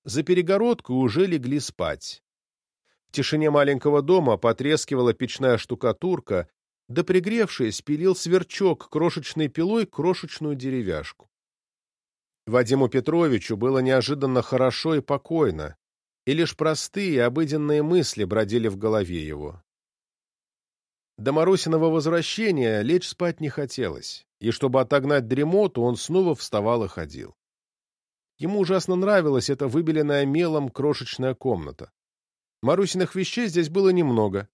За перегородкой уже легли спать. В тишине маленького дома потрескивала печная штукатурка, да пригревшись, пилил сверчок крошечной пилой крошечную деревяшку. Вадиму Петровичу было неожиданно хорошо и покойно, и лишь простые обыденные мысли бродили в голове его. До Марусиного возвращения лечь спать не хотелось и чтобы отогнать дремоту, он снова вставал и ходил. Ему ужасно нравилась эта выбеленная мелом крошечная комната. Марусиных вещей здесь было немного.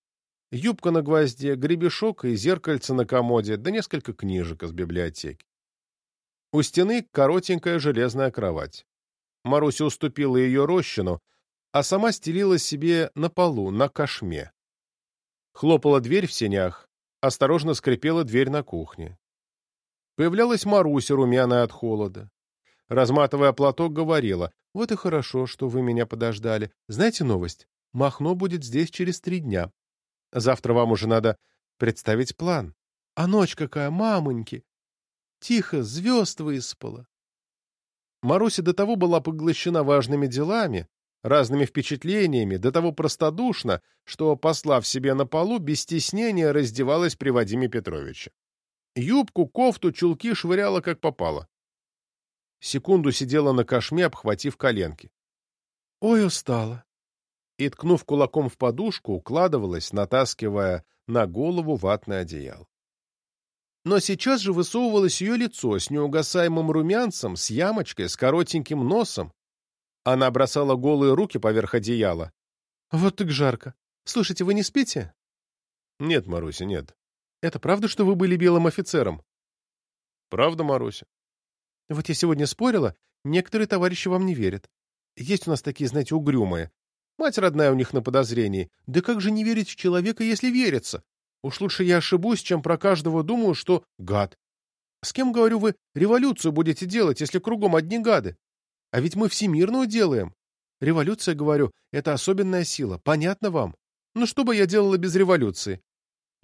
юбка на гвозде, гребешок и зеркальце на комоде, да несколько книжек из библиотеки. У стены коротенькая железная кровать. Маруся уступила ее рощину, а сама стелила себе на полу, на кошме. Хлопала дверь в сенях, осторожно скрипела дверь на кухне. Появлялась Маруся, румяная от холода. Разматывая платок, говорила, «Вот и хорошо, что вы меня подождали. Знаете новость? Махно будет здесь через три дня. Завтра вам уже надо представить план. А ночь какая, мамоньки! Тихо, звезд выспала. Маруся до того была поглощена важными делами, разными впечатлениями, до того простодушно, что, послав себе на полу, без стеснения раздевалась при Вадиме Петровиче. Юбку, кофту, чулки швыряла как попало. Секунду сидела на кошме, обхватив коленки. «Ой, устала!» И, ткнув кулаком в подушку, укладывалась, натаскивая на голову ватное одеяло. Но сейчас же высовывалось ее лицо с неугасаемым румянцем, с ямочкой, с коротеньким носом. Она бросала голые руки поверх одеяла. «Вот так жарко. Слушайте, вы не спите?» «Нет, Маруся, нет». «Это правда, что вы были белым офицером?» «Правда, Маруся». «Вот я сегодня спорила, некоторые товарищи вам не верят. Есть у нас такие, знаете, угрюмые. Мать родная у них на подозрении. Да как же не верить в человека, если верится? Уж лучше я ошибусь, чем про каждого думаю, что гад. С кем, говорю, вы революцию будете делать, если кругом одни гады? А ведь мы всемирную делаем. Революция, говорю, это особенная сила. Понятно вам? Ну что бы я делала без революции?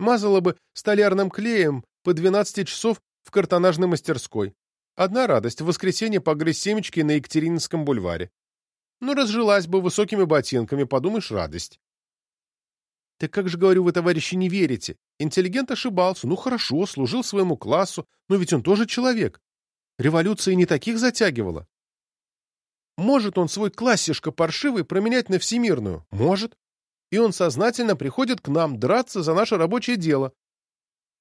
Мазала бы столярным клеем по 12 часов в картонажной мастерской. Одна радость — в воскресенье погрызть семечки на Екатерининском бульваре. Ну, разжилась бы высокими ботинками, подумаешь, радость. Так как же, говорю, вы, товарищи, не верите? Интеллигент ошибался. Ну, хорошо, служил своему классу, но ведь он тоже человек. Революция не таких затягивала. Может он свой классишко паршивый променять на всемирную? Может. И он сознательно приходит к нам драться за наше рабочее дело.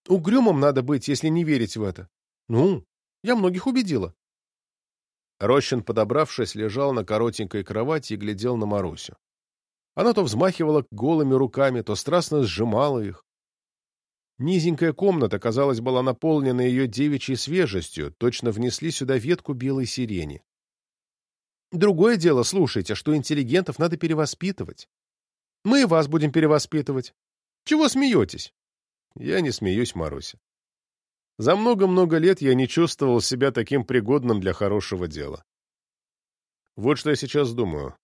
Угрюмым надо быть, если не верить в это. Ну, я многих убедила. Рощин, подобравшись, лежал на коротенькой кровати и глядел на Марусю. Она то взмахивала голыми руками, то страстно сжимала их. Низенькая комната, казалось, была наполнена ее девичьей свежестью, точно внесли сюда ветку белой сирени. Другое дело, слушайте, что интеллигентов надо перевоспитывать. Мы и вас будем перевоспитывать. Чего смеетесь? Я не смеюсь, Маруся. За много-много лет я не чувствовал себя таким пригодным для хорошего дела. Вот что я сейчас думаю.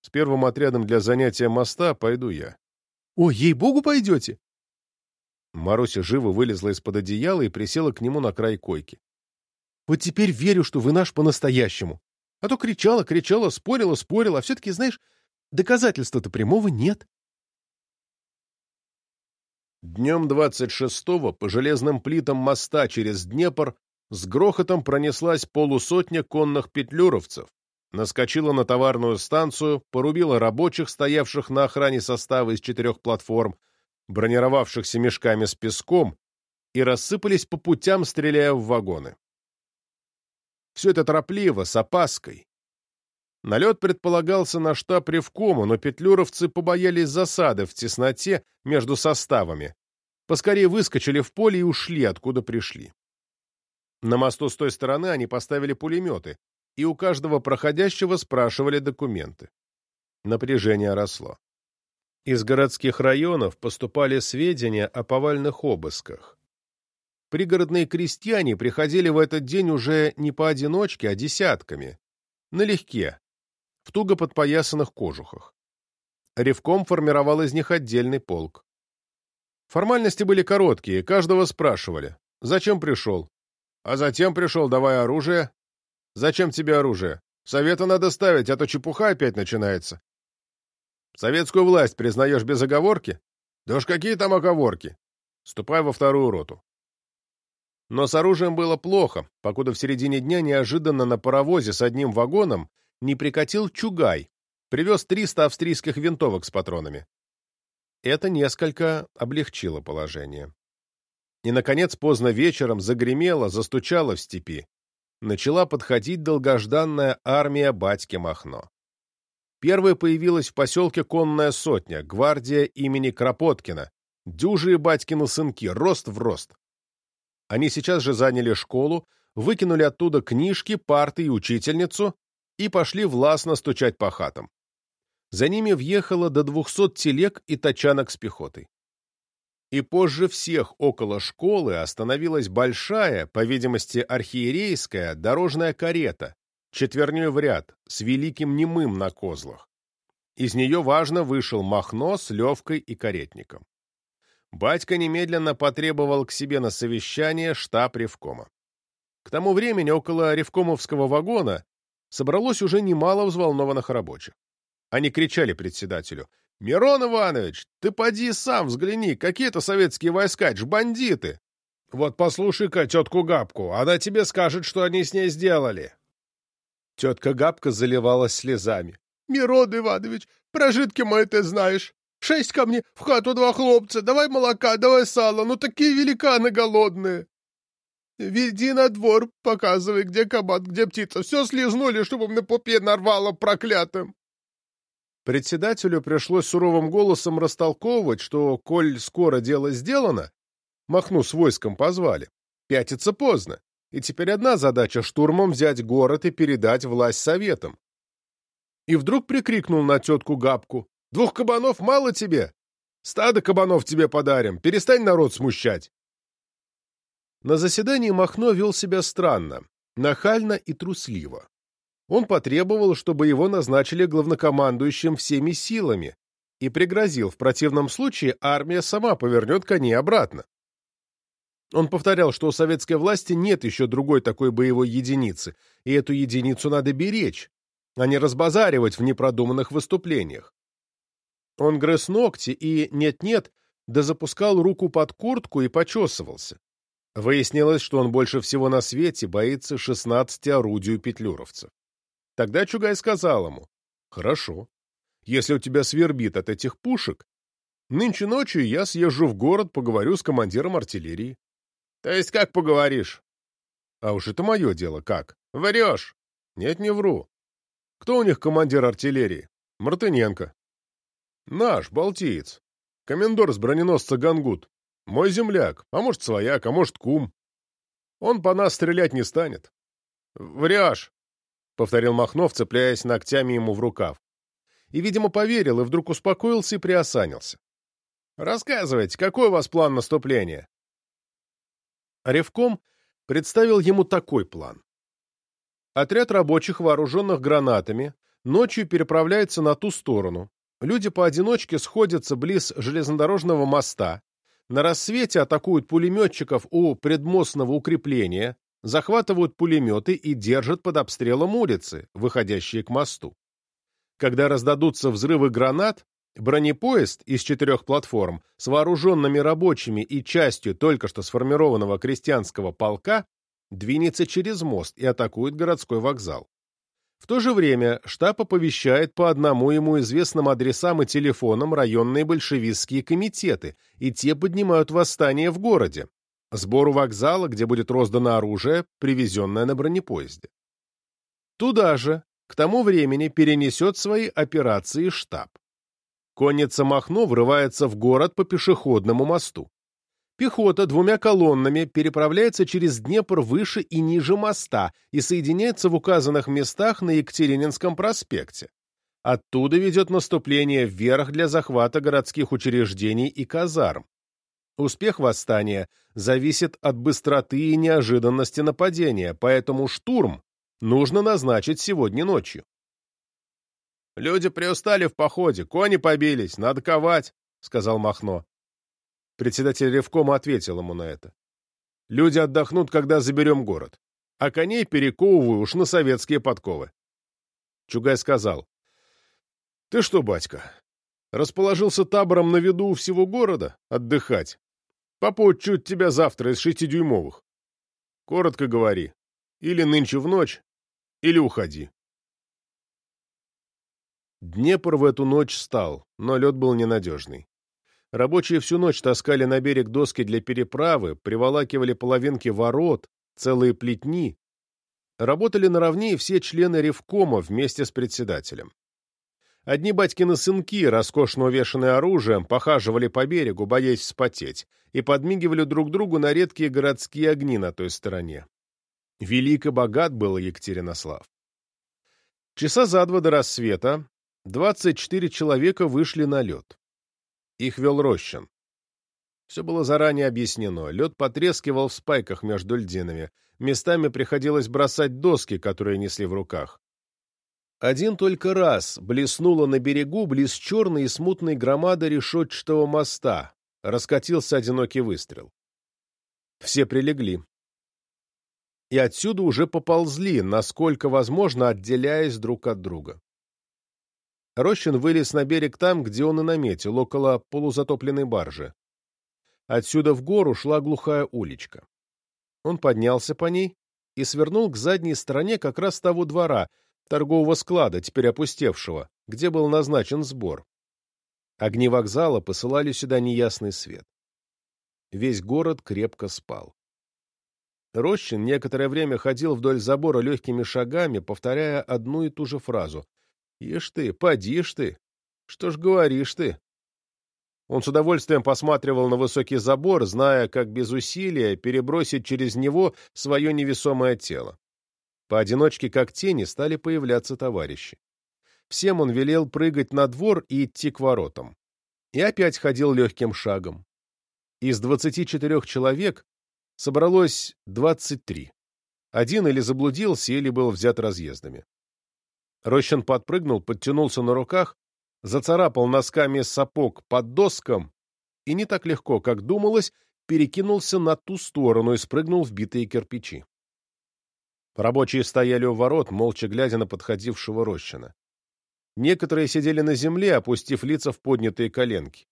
С первым отрядом для занятия моста пойду я. — О, ей-богу, пойдете? Маруся живо вылезла из-под одеяла и присела к нему на край койки. — Вот теперь верю, что вы наш по-настоящему. А то кричала, кричала, спорила, спорила, а все-таки, знаешь, доказательства-то прямого нет. Днем 26-го по железным плитам моста через Днепр с грохотом пронеслась полусотня конных петлюровцев, наскочила на товарную станцию, порубила рабочих, стоявших на охране состава из четырех платформ, бронировавшихся мешками с песком, и рассыпались по путям, стреляя в вагоны. Все это торопливо, с опаской. Налет предполагался на штаб Ревкома, но петлюровцы побоялись засады в тесноте между составами. Поскорее выскочили в поле и ушли, откуда пришли. На мосту с той стороны они поставили пулеметы, и у каждого проходящего спрашивали документы. Напряжение росло. Из городских районов поступали сведения о повальных обысках. Пригородные крестьяне приходили в этот день уже не поодиночке, а десятками, налегке, в туго подпоясанных кожухах. Ревком формировал из них отдельный полк. Формальности были короткие, каждого спрашивали, зачем пришел. А затем пришел, давай оружие, Зачем тебе оружие? Совета надо ставить, а то чепуха опять начинается. Советскую власть признаешь без оговорки? Да уж какие там оговорки? Ступай во вторую роту. Но с оружием было плохо, покуда в середине дня неожиданно на паровозе с одним вагоном не прикатил Чугай, привез 300 австрийских винтовок с патронами. Это несколько облегчило положение. И, наконец, поздно вечером загремело, застучало в степи начала подходить долгожданная армия батьки Махно. Первой появилась в поселке конная сотня, гвардия имени Кропоткина, Дюжие батькины сынки, рост в рост. Они сейчас же заняли школу, выкинули оттуда книжки, парты и учительницу и пошли властно стучать по хатам. За ними въехало до двухсот телег и тачанок с пехотой. И позже всех около школы остановилась большая, по видимости, архиерейская дорожная карета, четверней в ряд, с великим немым на козлах. Из нее важно вышел Махно с Левкой и каретником. Батька немедленно потребовал к себе на совещание штаб Ревкома. К тому времени около Ревкомовского вагона собралось уже немало взволнованных рабочих. Они кричали председателю, «Мирон Иванович, ты поди сам взгляни, какие это советские войска, ж бандиты!» «Вот послушай-ка тетку Габку, она тебе скажет, что они с ней сделали!» Тетка Габка заливалась слезами. «Мирон Иванович, прожитки мои ты знаешь. Шесть ко мне в хату два хлопца, давай молока, давай сало, ну такие великаны голодные. Веди на двор, показывай, где кабан, где птица. Все слезнули, чтобы на попе нарвало проклятым. Председателю пришлось суровым голосом растолковывать, что, коль скоро дело сделано, Махну с войском позвали. Пятиться поздно, и теперь одна задача — штурмом взять город и передать власть советам. И вдруг прикрикнул на тетку Габку. Двух кабанов мало тебе? Стадо кабанов тебе подарим. Перестань народ смущать. На заседании Махно вел себя странно, нахально и трусливо. Он потребовал, чтобы его назначили главнокомандующим всеми силами и пригрозил, в противном случае армия сама повернет коней обратно. Он повторял, что у советской власти нет еще другой такой боевой единицы, и эту единицу надо беречь, а не разбазаривать в непродуманных выступлениях. Он грыз ногти и, нет-нет, да запускал руку под куртку и почесывался. Выяснилось, что он больше всего на свете боится 16 орудию петлюровцев. Тогда Чугай сказал ему, «Хорошо, если у тебя свербит от этих пушек, нынче ночью я съезжу в город, поговорю с командиром артиллерии». «То есть как поговоришь?» «А уж это мое дело, как?» «Врешь!» «Нет, не вру. Кто у них командир артиллерии?» «Мартыненко». Наш, балтиец. Комендор с броненосца Гангут. Мой земляк, а может, свояк, а может, кум. Он по нас стрелять не станет. Врешь, — повторил Махнов, цепляясь ногтями ему в рукав. И, видимо, поверил, и вдруг успокоился и приосанился. «Рассказывайте, какой у вас план наступления?» Ревком представил ему такой план. Отряд рабочих, вооруженных гранатами, ночью переправляется на ту сторону, Люди поодиночке сходятся близ железнодорожного моста, на рассвете атакуют пулеметчиков у предмостного укрепления, захватывают пулеметы и держат под обстрелом улицы, выходящие к мосту. Когда раздадутся взрывы гранат, бронепоезд из четырех платформ с вооруженными рабочими и частью только что сформированного крестьянского полка двинется через мост и атакует городской вокзал. В то же время штаб оповещает по одному ему известным адресам и телефонам районные большевистские комитеты, и те поднимают восстание в городе, сбору вокзала, где будет роздано оружие, привезенное на бронепоезде. Туда же, к тому времени, перенесет свои операции штаб. Конница Махно врывается в город по пешеходному мосту. Пехота двумя колоннами переправляется через Днепр выше и ниже моста и соединяется в указанных местах на Екатерининском проспекте. Оттуда ведет наступление вверх для захвата городских учреждений и казарм. Успех восстания зависит от быстроты и неожиданности нападения, поэтому штурм нужно назначить сегодня ночью. «Люди приустали в походе, кони побились, надо ковать», — сказал Махно. Председатель Ревкома ответил ему на это. «Люди отдохнут, когда заберем город, а коней перековываю уж на советские подковы». Чугай сказал. «Ты что, батька, расположился табором на виду у всего города? Отдыхать? Попутчут тебя завтра из шестидюймовых. Коротко говори. Или нынче в ночь, или уходи». Днепр в эту ночь стал, но лед был ненадежный. Рабочие всю ночь таскали на берег доски для переправы, приволакивали половинки ворот, целые плетни. Работали наравне все члены Ревкома вместе с председателем. Одни батькины сынки, роскошно увешанные оружием, похаживали по берегу, боясь вспотеть, и подмигивали друг другу на редкие городские огни на той стороне. Велик и богат был Екатеринослав. Часа за два до рассвета 24 человека вышли на лед. Их вел Рощин. Все было заранее объяснено. Лед потрескивал в спайках между льдинами. Местами приходилось бросать доски, которые несли в руках. Один только раз блеснула на берегу близ черной и смутной громады решетчатого моста. Раскатился одинокий выстрел. Все прилегли. И отсюда уже поползли, насколько возможно, отделяясь друг от друга. Рощин вылез на берег там, где он и наметил, около полузатопленной баржи. Отсюда в гору шла глухая уличка. Он поднялся по ней и свернул к задней стороне как раз того двора, торгового склада, теперь опустевшего, где был назначен сбор. Огни вокзала посылали сюда неясный свет. Весь город крепко спал. Рощин некоторое время ходил вдоль забора легкими шагами, повторяя одну и ту же фразу Ишь ты, подишь ты. Что ж говоришь ты? Он с удовольствием посматривал на высокий забор, зная, как без усилия перебросить через него свое невесомое тело. Поодиночке, как тени, стали появляться товарищи. Всем он велел прыгать на двор и идти к воротам. И опять ходил легким шагом. Из двадцати четырех человек собралось двадцать три. Один или заблудился, или был взят разъездами. Рощин подпрыгнул, подтянулся на руках, зацарапал носками сапог под доском и не так легко, как думалось, перекинулся на ту сторону и спрыгнул в битые кирпичи. Рабочие стояли у ворот, молча глядя на подходившего Рощина. Некоторые сидели на земле, опустив лица в поднятые коленки.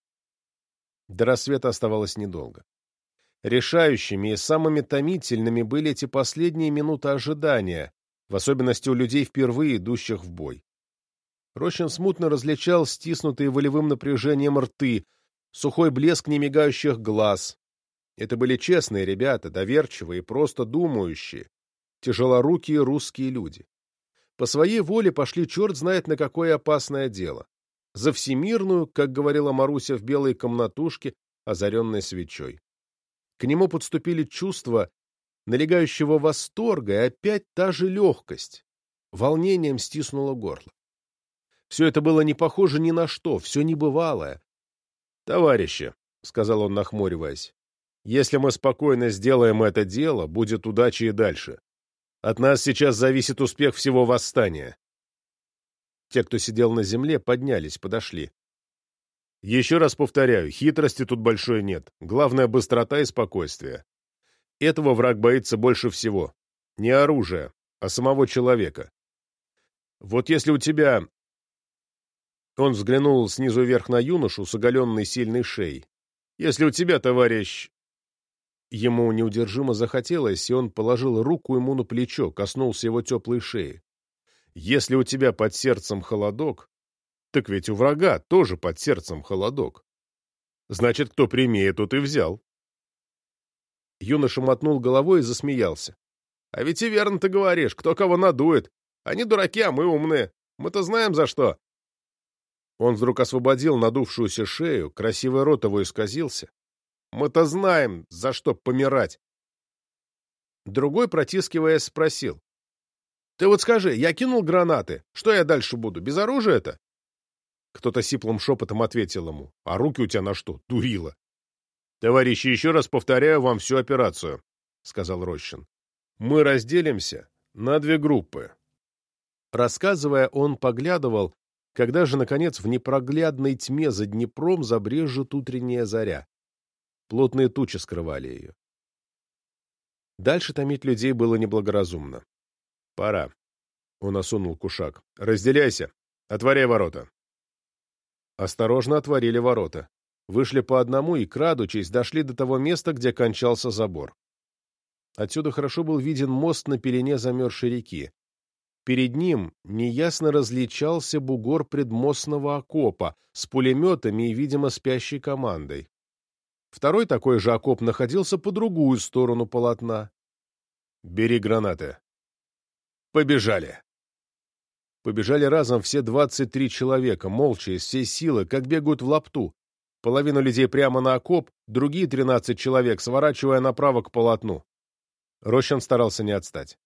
До рассвета оставалось недолго. Решающими и самыми томительными были эти последние минуты ожидания, в особенности у людей, впервые идущих в бой. Рощин смутно различал стиснутые волевым напряжением рты, сухой блеск немигающих глаз. Это были честные ребята, доверчивые просто думающие, тяжелорукие русские люди. По своей воле пошли черт знает на какое опасное дело. За всемирную, как говорила Маруся в белой комнатушке, озаренной свечой. К нему подступили чувства, налегающего восторга, и опять та же легкость. Волнением стиснуло горло. Все это было не похоже ни на что, все небывалое. — Товарищи, — сказал он, нахмуриваясь, — если мы спокойно сделаем это дело, будет удача и дальше. От нас сейчас зависит успех всего восстания. Те, кто сидел на земле, поднялись, подошли. Еще раз повторяю, хитрости тут большой нет. Главное — быстрота и спокойствие. Этого враг боится больше всего. Не оружия, а самого человека. Вот если у тебя... Он взглянул снизу вверх на юношу с оголенной сильной шеей. Если у тебя, товарищ... Ему неудержимо захотелось, и он положил руку ему на плечо, коснулся его теплой шеи. Если у тебя под сердцем холодок, так ведь у врага тоже под сердцем холодок. Значит, кто прямее, тот и взял. Юноша мотнул головой и засмеялся. — А ведь и верно ты говоришь, кто кого надует. Они дураки, а мы умные. Мы-то знаем за что. Он вдруг освободил надувшуюся шею, красивый рот его исказился. Мы-то знаем, за что помирать. Другой, протискиваясь, спросил. — Ты вот скажи, я кинул гранаты. Что я дальше буду? Без оружия-то? Кто-то сиплым шепотом ответил ему. — А руки у тебя на что? Дурила. «Товарищи, еще раз повторяю вам всю операцию», — сказал Рощин. «Мы разделимся на две группы». Рассказывая, он поглядывал, когда же, наконец, в непроглядной тьме за Днепром забрежет утренняя заря. Плотные тучи скрывали ее. Дальше томить людей было неблагоразумно. «Пора», — он осунул кушак. «Разделяйся. Отворяй ворота». Осторожно отворили ворота вышли по одному и, крадучись, дошли до того места, где кончался забор. Отсюда хорошо был виден мост на пелене замерзшей реки. Перед ним неясно различался бугор предмостного окопа с пулеметами и, видимо, спящей командой. Второй такой же окоп находился по другую сторону полотна. «Бери гранаты». «Побежали!» Побежали разом все 23 человека, молча, из всей силы, как бегают в лапту. Половину людей прямо на окоп, другие 13 человек, сворачивая направо к полотну. Рощин старался не отстать.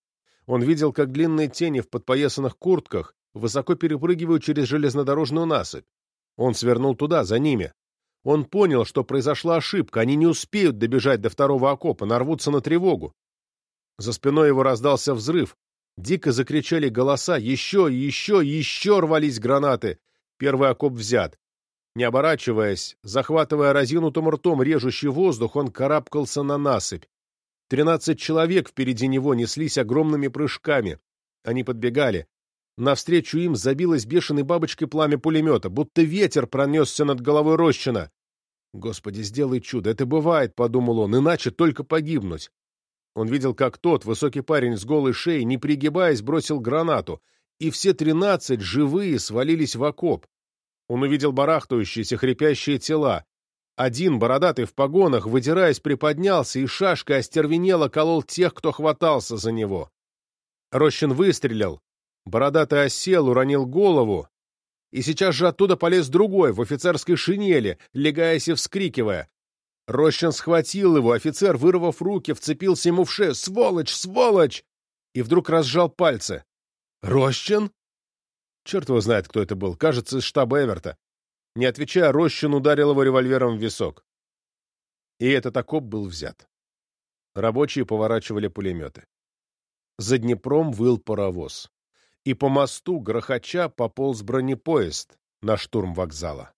Он видел, как длинные тени в подпоясанных куртках высоко перепрыгивают через железнодорожную насыпь. Он свернул туда, за ними. Он понял, что произошла ошибка, они не успеют добежать до второго окопа, нарвутся на тревогу. За спиной его раздался взрыв. Дико закричали голоса, еще, еще, еще рвались гранаты. Первый окоп взят. Не оборачиваясь, захватывая разинутым ртом режущий воздух, он карабкался на насыпь. Тринадцать человек впереди него неслись огромными прыжками. Они подбегали. Навстречу им забилось бешеной бабочкой пламя пулемета, будто ветер пронесся над головой Рощина. «Господи, сделай чудо! Это бывает!» — подумал он. «Иначе только погибнуть!» Он видел, как тот, высокий парень с голой шеей, не пригибаясь, бросил гранату, и все тринадцать, живые, свалились в окоп. Он увидел барахтающиеся, хрипящие тела. Один, бородатый в погонах, выдираясь, приподнялся и шашкой остервенело колол тех, кто хватался за него. Рощин выстрелил. Бородатый осел, уронил голову, и сейчас же оттуда полез другой, в офицерской шинели, легаясь и вскрикивая. Рощин схватил его, офицер, вырвав руки, вцепился ему в шею. «Сволочь! Сволочь!» И вдруг разжал пальцы. «Рощин?» Черт его знает, кто это был. Кажется, из штаба Эверта. Не отвечая, Рощин ударил его револьвером в висок. И этот окоп был взят. Рабочие поворачивали пулеметы. За Днепром выл паровоз. И по мосту, грохоча, пополз бронепоезд на штурм вокзала.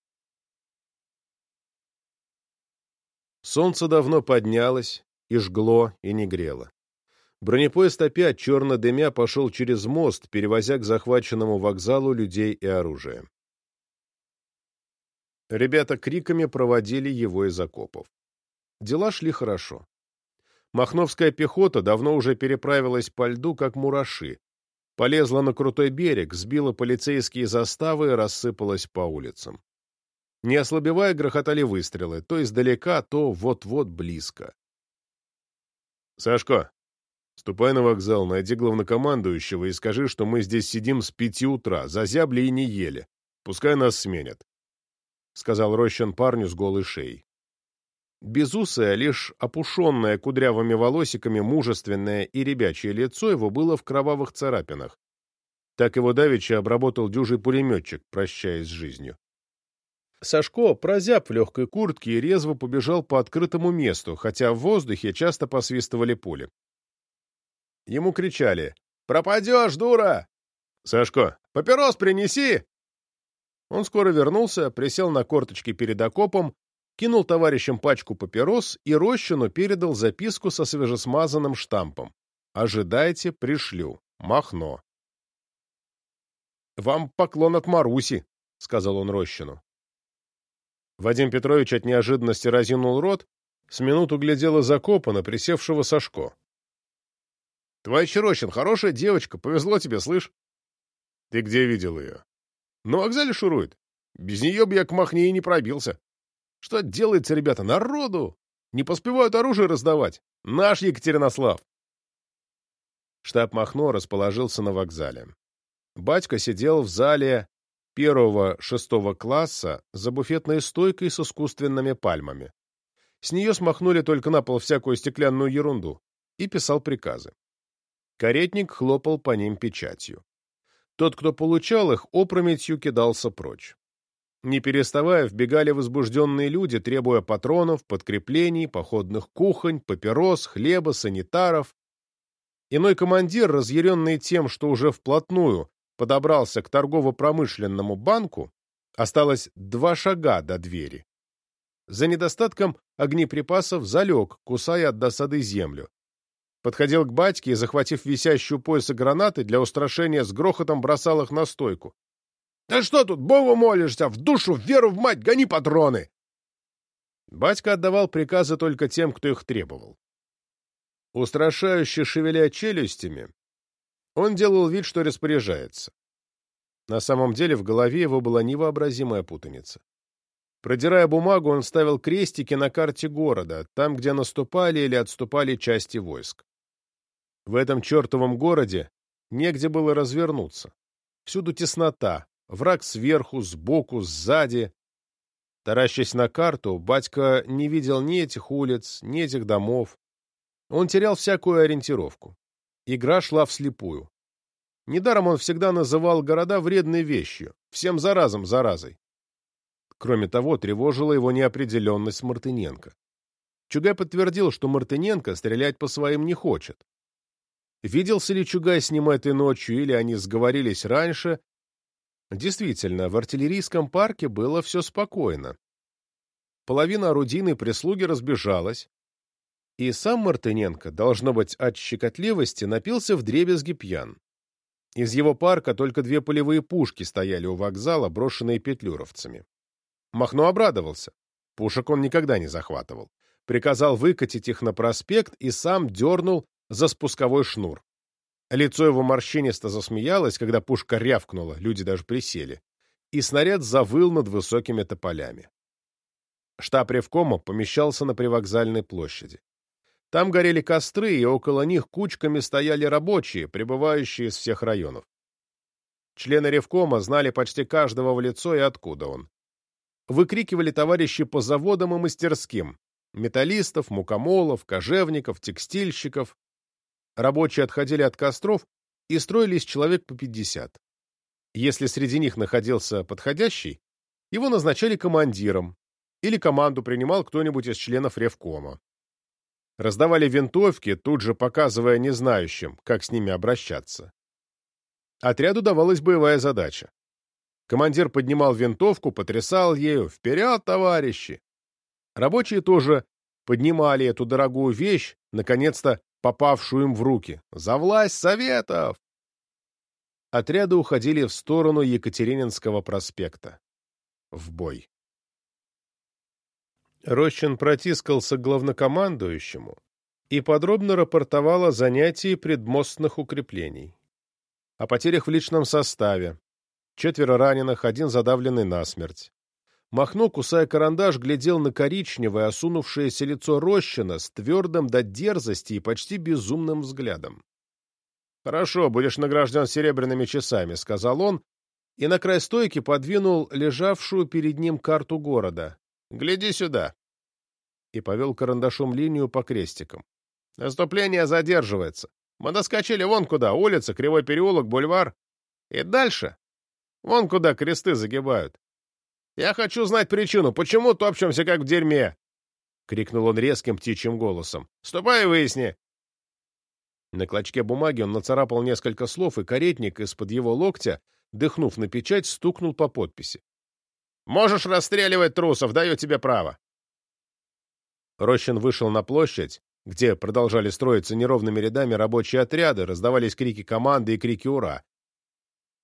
Солнце давно поднялось, и жгло, и не грело. Бронепоезд опять, черно дымя, пошел через мост, перевозя к захваченному вокзалу людей и оружие. Ребята криками проводили его из окопов. Дела шли хорошо. Махновская пехота давно уже переправилась по льду, как мураши. Полезла на крутой берег, сбила полицейские заставы и рассыпалась по улицам. Не ослабевая, грохотали выстрелы, то издалека, то вот-вот близко. «Сашко, ступай на вокзал, найди главнокомандующего и скажи, что мы здесь сидим с пяти утра, зазябли и не ели. Пускай нас сменят», — сказал Рощин парню с голой шеей. Безусое, лишь опушенное кудрявыми волосиками мужественное и ребячье лицо его было в кровавых царапинах. Так его давеча обработал дюжий пулеметчик, прощаясь с жизнью. Сашко прозяб в легкой куртке и резво побежал по открытому месту, хотя в воздухе часто посвистывали пули. Ему кричали «Пропадешь, дура!» «Сашко, папирос принеси!» Он скоро вернулся, присел на корточки перед окопом, кинул товарищам пачку папирос и Рощину передал записку со свежесмазанным штампом. «Ожидайте, пришлю. Махно». «Вам поклон от Маруси», — сказал он Рощину. Вадим Петрович от неожиданности разинул рот, с минуту глядел из окопа на присевшего Сашко. — Товарищ Рощин, хорошая девочка, повезло тебе, слышь? — Ты где видел ее? — На вокзале шурует. Без нее бы я к Махне и не пробился. Что делается, ребята, народу? Не поспевают оружие раздавать. Наш Екатеринослав. Штаб Махно расположился на вокзале. Батька сидел в зале первого-шестого класса за буфетной стойкой с искусственными пальмами. С нее смахнули только на пол всякую стеклянную ерунду и писал приказы. Каретник хлопал по ним печатью. Тот, кто получал их, опрометью кидался прочь. Не переставая, вбегали возбужденные люди, требуя патронов, подкреплений, походных кухонь, папирос, хлеба, санитаров. Иной командир, разъяренный тем, что уже вплотную подобрался к торгово-промышленному банку, осталось два шага до двери. За недостатком огнеприпасов залег, кусая от досады землю. Подходил к батьке и, захватив висящую пояса гранаты, для устрашения с грохотом бросал их на стойку. «Да что тут, Богу молишься? В душу, в веру, в мать, гони патроны!» Батька отдавал приказы только тем, кто их требовал. Устрашающе шевеля челюстями, он делал вид, что распоряжается. На самом деле в голове его была невообразимая путаница. Продирая бумагу, он ставил крестики на карте города, там, где наступали или отступали части войск. В этом чертовом городе негде было развернуться. Всюду теснота, враг сверху, сбоку, сзади. Таращась на карту, батька не видел ни этих улиц, ни этих домов. Он терял всякую ориентировку. Игра шла вслепую. Недаром он всегда называл города вредной вещью, всем заразом заразой. Кроме того, тревожила его неопределенность Мартыненко. Чугай подтвердил, что Мартыненко стрелять по своим не хочет. Виделся ли Чугай с ним этой ночью, или они сговорились раньше? Действительно, в артиллерийском парке было все спокойно. Половина орудийной прислуги разбежалась, и сам Мартыненко, должно быть, от щекотливости, напился в дребезги пьян. Из его парка только две полевые пушки стояли у вокзала, брошенные петлюровцами. Махно обрадовался. Пушек он никогда не захватывал. Приказал выкатить их на проспект и сам дернул за спусковой шнур. Лицо его морщинисто засмеялось, когда пушка рявкнула, люди даже присели, и снаряд завыл над высокими тополями. Штаб Ревкома помещался на привокзальной площади. Там горели костры, и около них кучками стояли рабочие, прибывающие из всех районов. Члены Ревкома знали почти каждого в лицо и откуда он. Выкрикивали товарищи по заводам и мастерским, металлистов, мукомолов, кожевников, текстильщиков, Рабочие отходили от костров и строились человек по 50. Если среди них находился подходящий, его назначали командиром, или команду принимал кто-нибудь из членов Ревкома. Раздавали винтовки, тут же показывая незнающим, как с ними обращаться. Отряду давалась боевая задача. Командир поднимал винтовку, потрясал ею «Вперед, товарищи!». Рабочие тоже поднимали эту дорогую вещь, наконец-то попавшую им в руки. «За власть Советов!» Отряды уходили в сторону Екатерининского проспекта. В бой. Рощин протискался к главнокомандующему и подробно рапортовал о занятии предмостных укреплений. О потерях в личном составе. Четверо раненых, один задавленный насмерть. Махно, кусая карандаш, глядел на коричневое, осунувшееся лицо Рощина с твердым до дерзости и почти безумным взглядом. «Хорошо, будешь награжден серебряными часами», — сказал он, и на край стойки подвинул лежавшую перед ним карту города. «Гляди сюда!» И повел карандашом линию по крестикам. «Наступление задерживается. Мы доскочили вон куда, улица, Кривой переулок, бульвар. И дальше. Вон куда кресты загибают. Я хочу знать причину, почему топчемся как в дерьме!» — крикнул он резким птичьим голосом. «Ступай и выясни!» На клочке бумаги он нацарапал несколько слов, и каретник из-под его локтя, дыхнув на печать, стукнул по подписи. «Можешь расстреливать трусов, даю тебе право!» Рощин вышел на площадь, где продолжали строиться неровными рядами рабочие отряды, раздавались крики команды и крики «Ура!».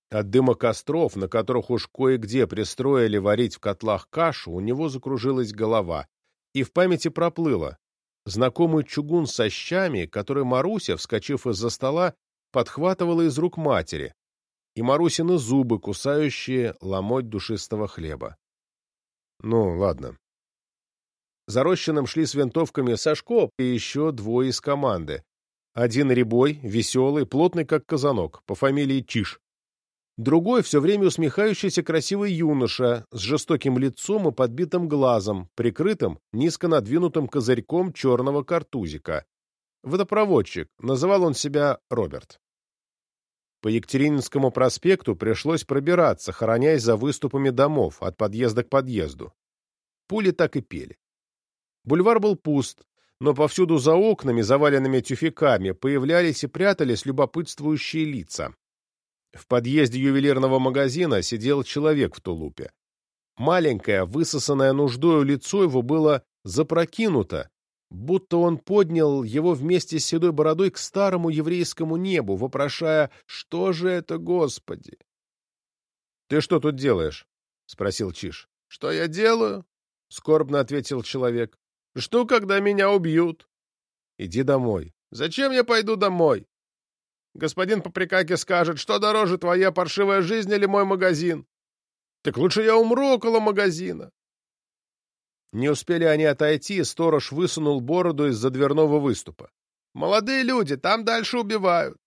От дыма костров, на которых уж кое-где пристроили варить в котлах кашу, у него закружилась голова, и в памяти проплыло. Знакомый чугун со щами, который Маруся, вскочив из-за стола, подхватывала из рук матери, и Марусины зубы, кусающие ломоть душистого хлеба. Ну, ладно. За Рощиным шли с винтовками Сашко и еще двое из команды. Один рябой, веселый, плотный как казанок, по фамилии Чиш другой все время усмехающийся красивый юноша с жестоким лицом и подбитым глазом, прикрытым низко надвинутым козырьком черного картузика. Водопроводчик, называл он себя Роберт. По Екатерининскому проспекту пришлось пробираться, хоронясь за выступами домов от подъезда к подъезду. Пули так и пели. Бульвар был пуст, но повсюду за окнами, заваленными тюфяками, появлялись и прятались любопытствующие лица. В подъезде ювелирного магазина сидел человек в тулупе. Маленькое, высосанное нуждою лицо его было запрокинуто, будто он поднял его вместе с седой бородой к старому еврейскому небу, вопрошая «Что же это, Господи?» «Ты что тут делаешь?» — спросил Чиш. «Что я делаю?» — скорбно ответил человек. «Жду, когда меня убьют». «Иди домой». «Зачем я пойду домой?» Господин Поприкаки скажет, что дороже твоя паршивая жизнь или мой магазин. Так лучше я умру около магазина. Не успели они отойти, сторож высунул бороду из-за дверного выступа. «Молодые люди, там дальше убивают».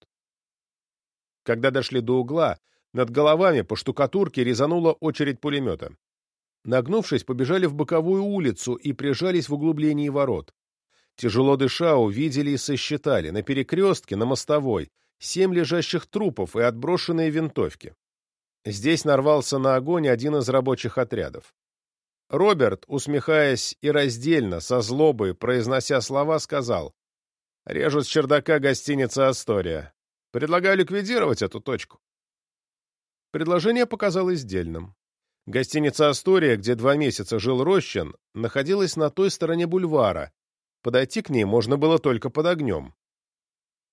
Когда дошли до угла, Над головами по штукатурке резанула очередь пулемета. Нагнувшись, побежали в боковую улицу и прижались в углублении ворот. Тяжело дыша, увидели и сосчитали на перекрестке, на мостовой, семь лежащих трупов и отброшенные винтовки. Здесь нарвался на огонь один из рабочих отрядов. Роберт, усмехаясь и раздельно, со злобой, произнося слова, сказал, «Режут с чердака гостиница «Астория». Предлагаю ликвидировать эту точку». Предложение показалось дельным. Гостиница «Астория», где два месяца жил Рощин, находилась на той стороне бульвара. Подойти к ней можно было только под огнем.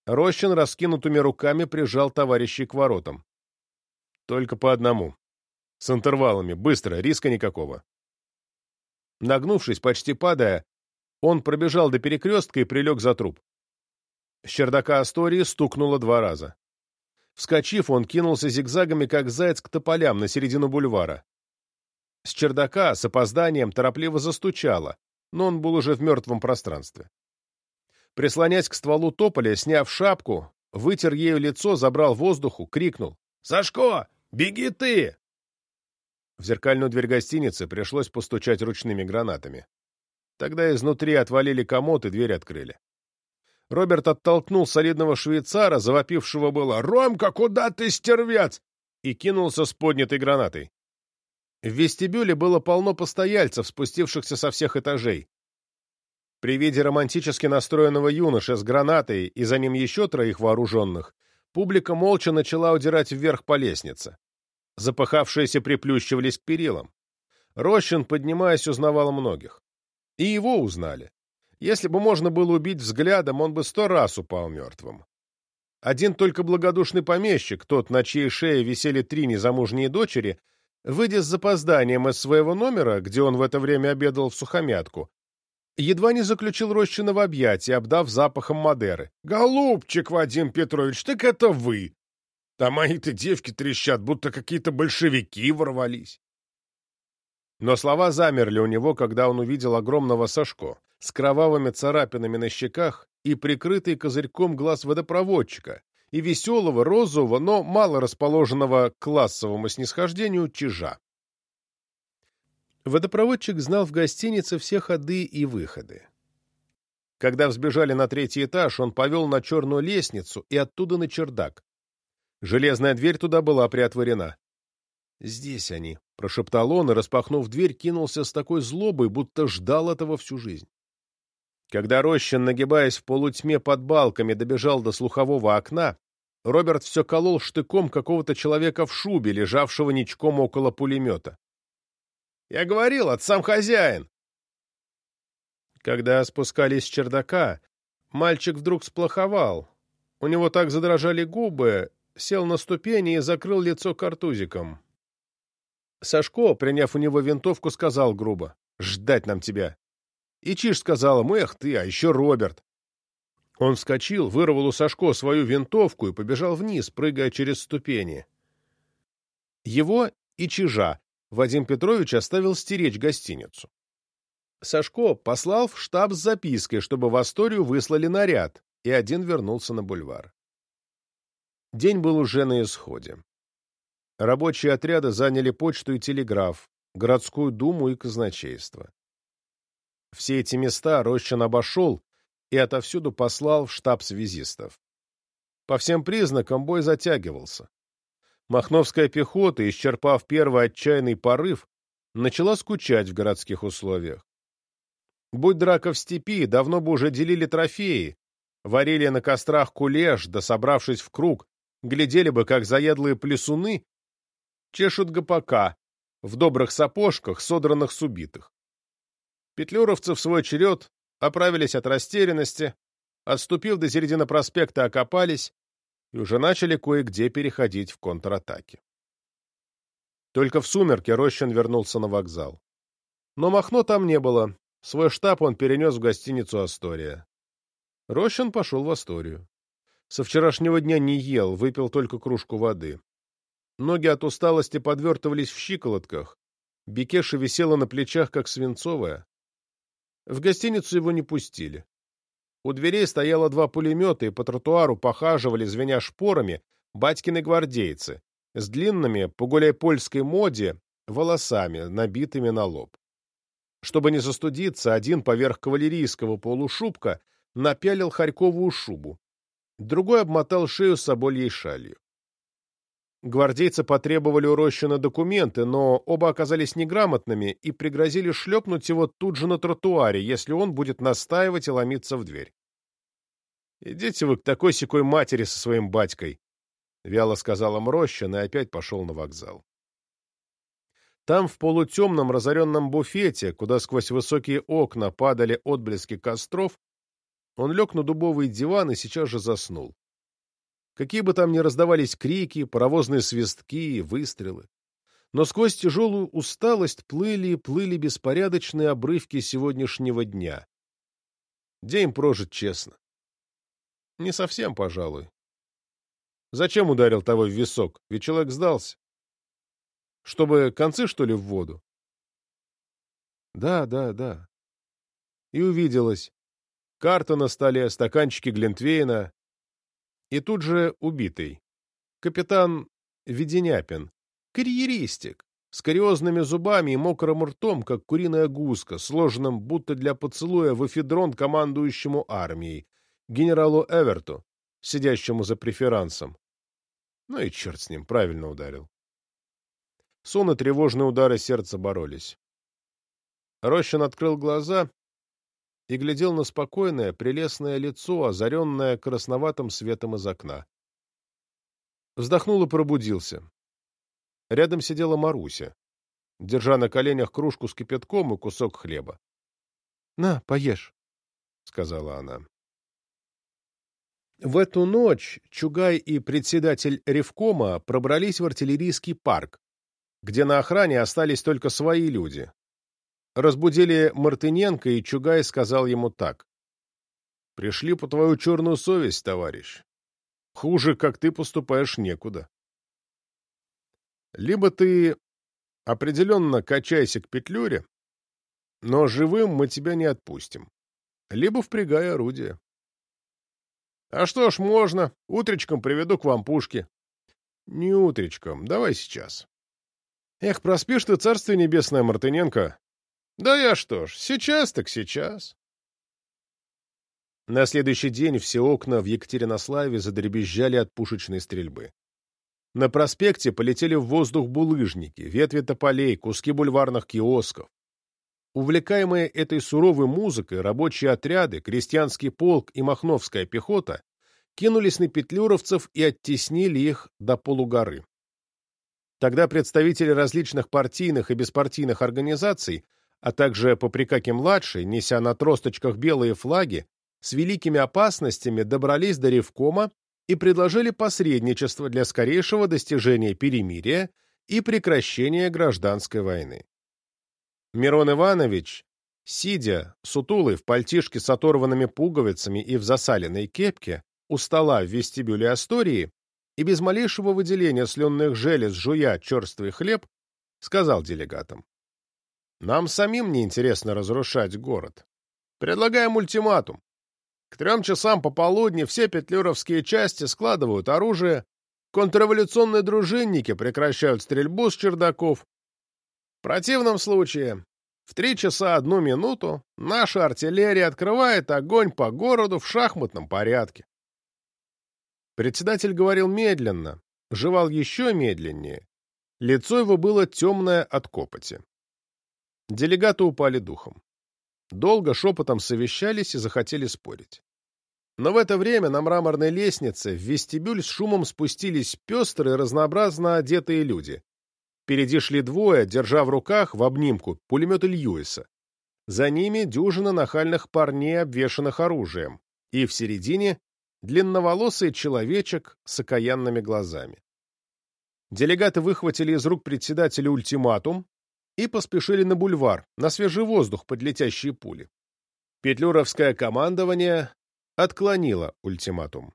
Рощин раскинутыми руками прижал товарищей к воротам. Только по одному. С интервалами, быстро, риска никакого. Нагнувшись, почти падая, он пробежал до перекрестка и прилег за труп. С чердака Астории стукнуло два раза. Вскочив, он кинулся зигзагами, как заяц к тополям, на середину бульвара. С чердака с опозданием торопливо застучало, но он был уже в мертвом пространстве. Прислонясь к стволу тополя, сняв шапку, вытер ею лицо, забрал воздуху, крикнул. «Сашко, беги ты!» В зеркальную дверь гостиницы пришлось постучать ручными гранатами. Тогда изнутри отвалили комод и дверь открыли. Роберт оттолкнул солидного швейцара, завопившего было «Ромка, куда ты, стервец?» и кинулся с поднятой гранатой. В вестибюле было полно постояльцев, спустившихся со всех этажей. При виде романтически настроенного юноши с гранатой и за ним еще троих вооруженных, публика молча начала удирать вверх по лестнице. Запахавшиеся приплющивались к перилам. Рощин, поднимаясь, узнавал многих. И его узнали. Если бы можно было убить взглядом, он бы сто раз упал мертвым. Один только благодушный помещик, тот, на чьей шее висели три незамужние дочери, выйдя с запозданием из своего номера, где он в это время обедал в сухомятку, едва не заключил Рощина в объятия, обдав запахом Мадеры. «Голубчик, Вадим Петрович, так это вы! А мои-то девки трещат, будто какие-то большевики ворвались!» Но слова замерли у него, когда он увидел огромного Сашко с кровавыми царапинами на щеках и прикрытый козырьком глаз водопроводчика, и веселого, розового, но мало расположенного к классовому снисхождению чижа. Водопроводчик знал в гостинице все ходы и выходы. Когда взбежали на третий этаж, он повел на черную лестницу и оттуда на чердак. Железная дверь туда была приотворена. «Здесь они», — прошептал он и, распахнув дверь, кинулся с такой злобой, будто ждал этого всю жизнь. Когда Рощин, нагибаясь в полутьме под балками, добежал до слухового окна, Роберт все колол штыком какого-то человека в шубе, лежавшего ничком около пулемета. «Я говорил, от сам хозяин!» Когда спускались с чердака, мальчик вдруг сплоховал. У него так задрожали губы, сел на ступени и закрыл лицо картузиком. Сашко, приняв у него винтовку, сказал грубо, «Ждать нам тебя». И Чиж сказал ему, «Эх ты, а еще Роберт». Он вскочил, вырвал у Сашко свою винтовку и побежал вниз, прыгая через ступени. Его и Чижа Вадим Петрович оставил стеречь гостиницу. Сашко послал в штаб с запиской, чтобы в Асторию выслали наряд, и один вернулся на бульвар. День был уже на исходе. Рабочие отряды заняли почту и телеграф, городскую думу и казначейство. Все эти места Рощин обошел и отовсюду послал в штаб связистов. По всем признакам бой затягивался. Махновская пехота, исчерпав первый отчаянный порыв, начала скучать в городских условиях. Будь драка в степи, давно бы уже делили трофеи, варили на кострах кулеш, да, собравшись в круг, глядели бы, как заядлые плесуны чешут гопака в добрых сапожках, содранных с убитых. Петлюровцы в свой черед оправились от растерянности, отступив до середины проспекта, окопались и уже начали кое-где переходить в контратаки. Только в сумерки Рощин вернулся на вокзал. Но Махно там не было, свой штаб он перенес в гостиницу «Астория». Рощин пошел в Асторию. Со вчерашнего дня не ел, выпил только кружку воды. Ноги от усталости подвертывались в щиколотках, Бекеша висела на плечах, как свинцовая. В гостиницу его не пустили. У дверей стояло два пулемета, и по тротуару похаживали, звеня шпорами, батькины гвардейцы, с длинными, по гуляй-польской моде, волосами, набитыми на лоб. Чтобы не застудиться, один поверх кавалерийского полушубка напялил харьковую шубу, другой обмотал шею собольей шалью. Гвардейцы потребовали у Рощина документы, но оба оказались неграмотными и пригрозили шлепнуть его тут же на тротуаре, если он будет настаивать и ломиться в дверь. «Идите вы к такой-сякой матери со своим батькой», — вяло сказал им Рощин и опять пошел на вокзал. Там, в полутемном разоренном буфете, куда сквозь высокие окна падали отблески костров, он лег на дубовый диван и сейчас же заснул. Какие бы там ни раздавались крики, паровозные свистки и выстрелы. Но сквозь тяжелую усталость плыли и плыли беспорядочные обрывки сегодняшнего дня. День прожит честно. Не совсем, пожалуй. Зачем ударил того в висок? Ведь человек сдался. Чтобы концы, что ли, в воду? Да, да, да. И увиделось. Карта на столе, стаканчики Глинтвейна, и тут же убитый. Капитан Веденяпин. Карьеристик. С кариозными зубами и мокрым ртом, как куриная гуска, сложенным будто для поцелуя в эфедрон командующему армией, генералу Эверту, сидящему за преферансом. Ну и черт с ним, правильно ударил. Сон и тревожные удары сердца боролись. Рощин открыл глаза и глядел на спокойное, прелестное лицо, озаренное красноватым светом из окна. Вздохнул и пробудился. Рядом сидела Маруся, держа на коленях кружку с кипятком и кусок хлеба. — На, поешь, — сказала она. В эту ночь Чугай и председатель Ревкома пробрались в артиллерийский парк, где на охране остались только свои люди, Разбудили Мартыненко, и Чугай сказал ему так. «Пришли по твою черную совесть, товарищ. Хуже, как ты поступаешь, некуда. Либо ты определенно качайся к петлюре, но живым мы тебя не отпустим. Либо впрягай орудие. А что ж, можно. Утречком приведу к вам пушки. Не утречком, давай сейчас. Эх, проспишь ты, царствие небесное, Мартыненко. Да я что ж, сейчас так сейчас. На следующий день все окна в Екатеринославе задребезжали от пушечной стрельбы. На проспекте полетели в воздух булыжники, ветви тополей, куски бульварных киосков. Увлекаемые этой суровой музыкой, рабочие отряды, крестьянский полк и махновская пехота кинулись на петлюровцев и оттеснили их до полугоры. Тогда представители различных партийных и беспартийных организаций а также Поприкаки-младший, неся на тросточках белые флаги, с великими опасностями добрались до Ревкома и предложили посредничество для скорейшего достижения перемирия и прекращения гражданской войны. Мирон Иванович, сидя, сутулый, в пальтишке с оторванными пуговицами и в засаленной кепке, у стола в вестибюле Астории и без малейшего выделения слюнных желез жуя черствый хлеб, сказал делегатам. Нам самим не интересно разрушать город. Предлагаем ультиматум. К трем часам пополудни все петлюровские части складывают оружие, контрреволюционные дружинники прекращают стрельбу с чердаков. В противном случае в три часа одну минуту наша артиллерия открывает огонь по городу в шахматном порядке. Председатель говорил медленно, жевал еще медленнее. Лицо его было темное от копоти. Делегаты упали духом. Долго шепотом совещались и захотели спорить. Но в это время на мраморной лестнице в вестибюль с шумом спустились пестрые, разнообразно одетые люди. Впереди шли двое, держа в руках в обнимку пулеметы Льюиса. За ними дюжина нахальных парней, обвешанных оружием. И в середине длинноволосый человечек с окаянными глазами. Делегаты выхватили из рук председателя ультиматум, и поспешили на бульвар, на свежий воздух под летящие пули. Петлюровское командование отклонило ультиматум.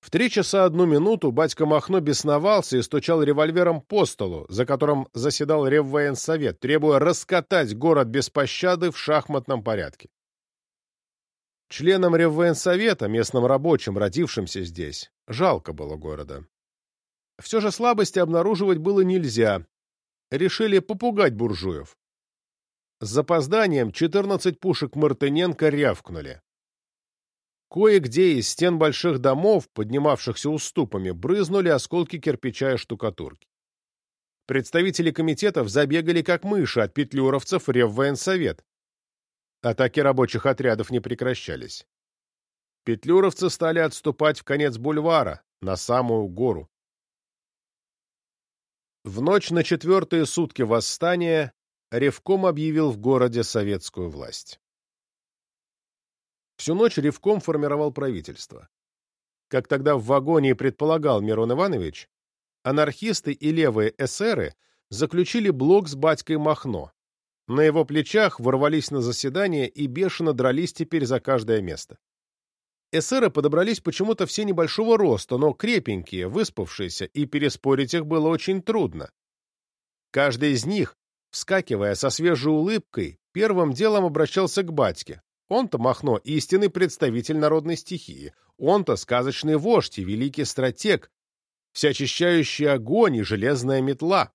В три часа одну минуту батька Махно бесновался и стучал револьвером по столу, за которым заседал Реввоенсовет, требуя раскатать город без пощады в шахматном порядке. Членам Реввоенсовета, местным рабочим, родившимся здесь, жалко было города. Все же слабости обнаруживать было нельзя. Решили попугать буржуев. С запозданием 14 пушек Мартыненко рявкнули. Кое-где из стен больших домов, поднимавшихся уступами, брызнули осколки кирпича и штукатурки. Представители комитетов забегали как мыши от петлюровцев Реввоенсовет. Атаки рабочих отрядов не прекращались. Петлюровцы стали отступать в конец бульвара, на самую гору. В ночь на четвертые сутки восстания Ревком объявил в городе советскую власть. Всю ночь Ревком формировал правительство. Как тогда в вагоне и предполагал Мирон Иванович, анархисты и левые эсеры заключили блок с батькой Махно. На его плечах ворвались на заседание и бешено дрались теперь за каждое место. Эсеры подобрались почему-то все небольшого роста, но крепенькие, выспавшиеся, и переспорить их было очень трудно. Каждый из них, вскакивая со свежей улыбкой, первым делом обращался к батьке. Он-то Махно — истинный представитель народной стихии. Он-то сказочный вождь и великий стратег, всеочищающий огонь и железная метла.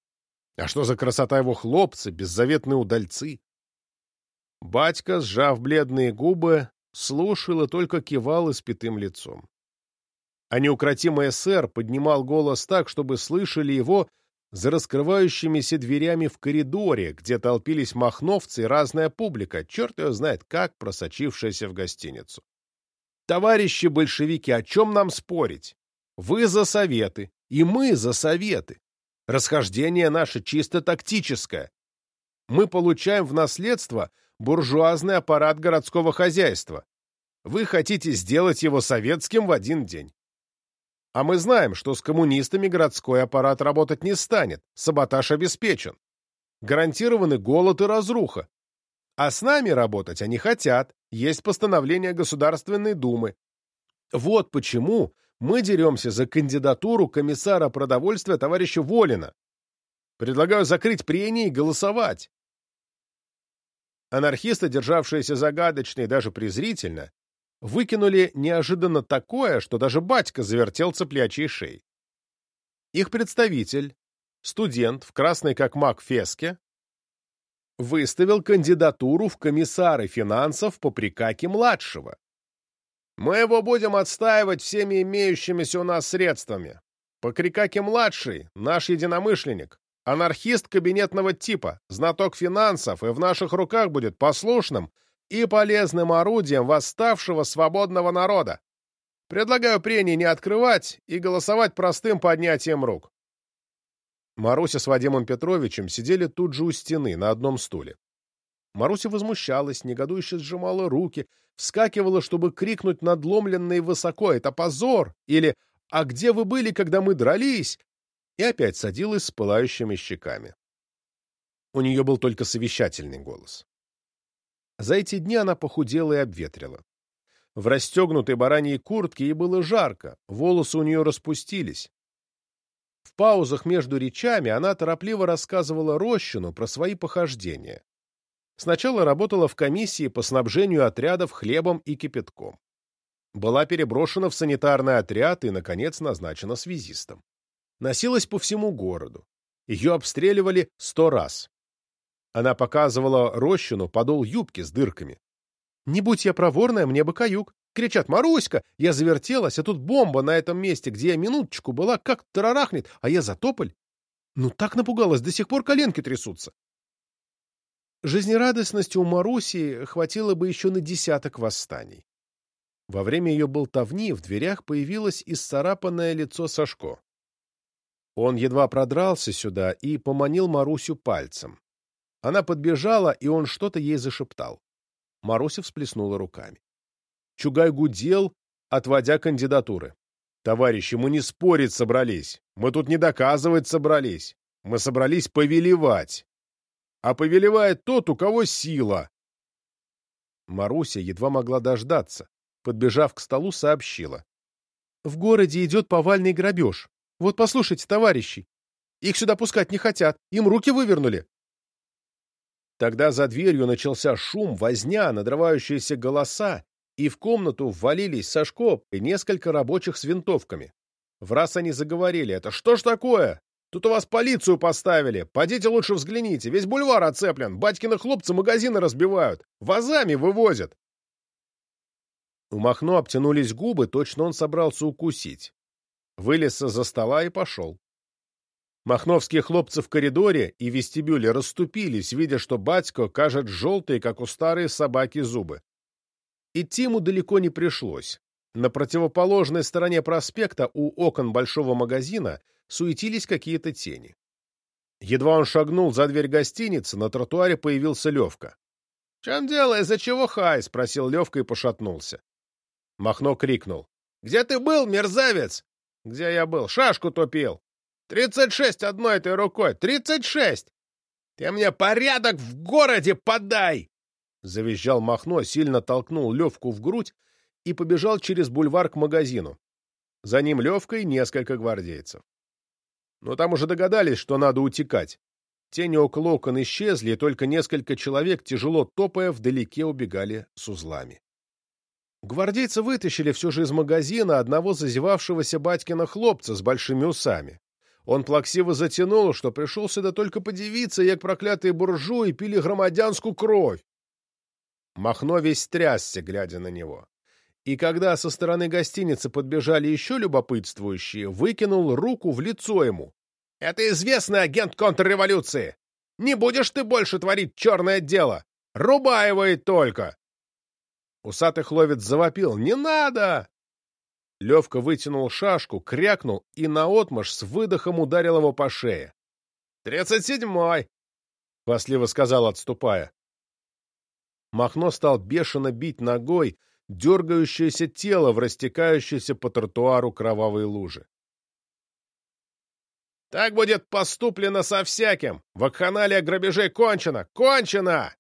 А что за красота его хлопцы, беззаветные удальцы? Батька, сжав бледные губы, слушал и только кивал испятым лицом. А неукротимый эсэр поднимал голос так, чтобы слышали его за раскрывающимися дверями в коридоре, где толпились махновцы и разная публика, черт ее знает как, просочившаяся в гостиницу. «Товарищи большевики, о чем нам спорить? Вы за советы, и мы за советы. Расхождение наше чисто тактическое. Мы получаем в наследство буржуазный аппарат городского хозяйства. Вы хотите сделать его советским в один день. А мы знаем, что с коммунистами городской аппарат работать не станет, саботаж обеспечен. Гарантированы голод и разруха. А с нами работать они хотят, есть постановление Государственной Думы. Вот почему мы деремся за кандидатуру комиссара продовольствия товарища Волина. Предлагаю закрыть прения и голосовать. Анархисты, державшиеся загадочно и даже презрительно, выкинули неожиданно такое, что даже батька завертел цеплячий шеей. Их представитель, студент в красной как маг феске, выставил кандидатуру в комиссары финансов по Прикаке-младшего. Мы его будем отстаивать всеми имеющимися у нас средствами. Покрикаки-младший — наш единомышленник, анархист кабинетного типа, знаток финансов и в наших руках будет послушным и полезным орудием восставшего свободного народа. Предлагаю прения не открывать и голосовать простым поднятием рук. Маруся с Вадимом Петровичем сидели тут же у стены, на одном стуле. Маруся возмущалась, негодующе сжимала руки, вскакивала, чтобы крикнуть надломленно и высоко «Это позор!» или «А где вы были, когда мы дрались?» И опять садилась с пылающими щеками. У нее был только совещательный голос. За эти дни она похудела и обветрила. В расстегнутой бараньей куртке ей было жарко, волосы у нее распустились. В паузах между речами она торопливо рассказывала Рощину про свои похождения. Сначала работала в комиссии по снабжению отрядов хлебом и кипятком. Была переброшена в санитарный отряд и, наконец, назначена связистом. Носилась по всему городу. Ее обстреливали сто раз. Она показывала Рощину подол юбки с дырками. «Не будь я проворная, мне бы каюк!» Кричат «Маруська!» Я завертелась, а тут бомба на этом месте, где я минуточку была, как тарарахнет, а я за тополь. Ну так напугалась, до сих пор коленки трясутся. Жизнерадостности у Маруси хватило бы еще на десяток восстаний. Во время ее болтовни в дверях появилось исцарапанное лицо Сашко. Он едва продрался сюда и поманил Марусю пальцем. Она подбежала, и он что-то ей зашептал. Маруся всплеснула руками. Чугай гудел, отводя кандидатуры. «Товарищи, мы не спорить собрались. Мы тут не доказывать собрались. Мы собрались повелевать. А повелевает тот, у кого сила». Маруся едва могла дождаться. Подбежав к столу, сообщила. «В городе идет повальный грабеж. Вот послушайте, товарищи. Их сюда пускать не хотят. Им руки вывернули. Тогда за дверью начался шум, возня, надрывающиеся голоса, и в комнату ввалились Сашко и несколько рабочих с винтовками. В раз они заговорили. «Это что ж такое? Тут у вас полицию поставили. Пойдите лучше взгляните. Весь бульвар оцеплен. Батькины хлопцы магазины разбивают. Вазами вывозят». У Махно обтянулись губы, точно он собрался укусить. Вылез из-за стола и пошел. Махновские хлопцы в коридоре и вестибюле расступились, видя, что батько кажет желтые, как у старой собаки, зубы. Идти ему далеко не пришлось. На противоположной стороне проспекта у окон большого магазина суетились какие-то тени. Едва он шагнул за дверь гостиницы, на тротуаре появился Левка. — чем дело? Из-за чего хай? — спросил Левка и пошатнулся. Махно крикнул. — Где ты был, мерзавец? — Где я был? Шашку топил. — Тридцать шесть одной этой рукой! Тридцать шесть! Ты мне порядок в городе подай! Завизжал Махно, сильно толкнул Левку в грудь и побежал через бульвар к магазину. За ним Левка и несколько гвардейцев. Но там уже догадались, что надо утекать. Тени около окон исчезли, и только несколько человек, тяжело топая, вдалеке убегали с узлами. Гвардейцы вытащили все же из магазина одного зазевавшегося батькина хлопца с большими усами. Он плаксиво затянул, что пришел сюда только подивиться, як проклятые буржуи пили громадянскую кровь. Махно весь трясся, глядя на него. И когда со стороны гостиницы подбежали еще любопытствующие, выкинул руку в лицо ему. «Это известный агент контрреволюции! Не будешь ты больше творить черное дело! Рубай только!» Усатый хловец завопил. «Не надо!» Левка вытянул шашку, крякнул и наотмашь с выдохом ударил его по шее. «Тридцать седьмой!» — хвастливо сказал, отступая. Махно стал бешено бить ногой дергающееся тело в растекающейся по тротуару кровавой луже. «Так будет поступлено со всяким! Вакханалия грабежей кончена! Кончена!»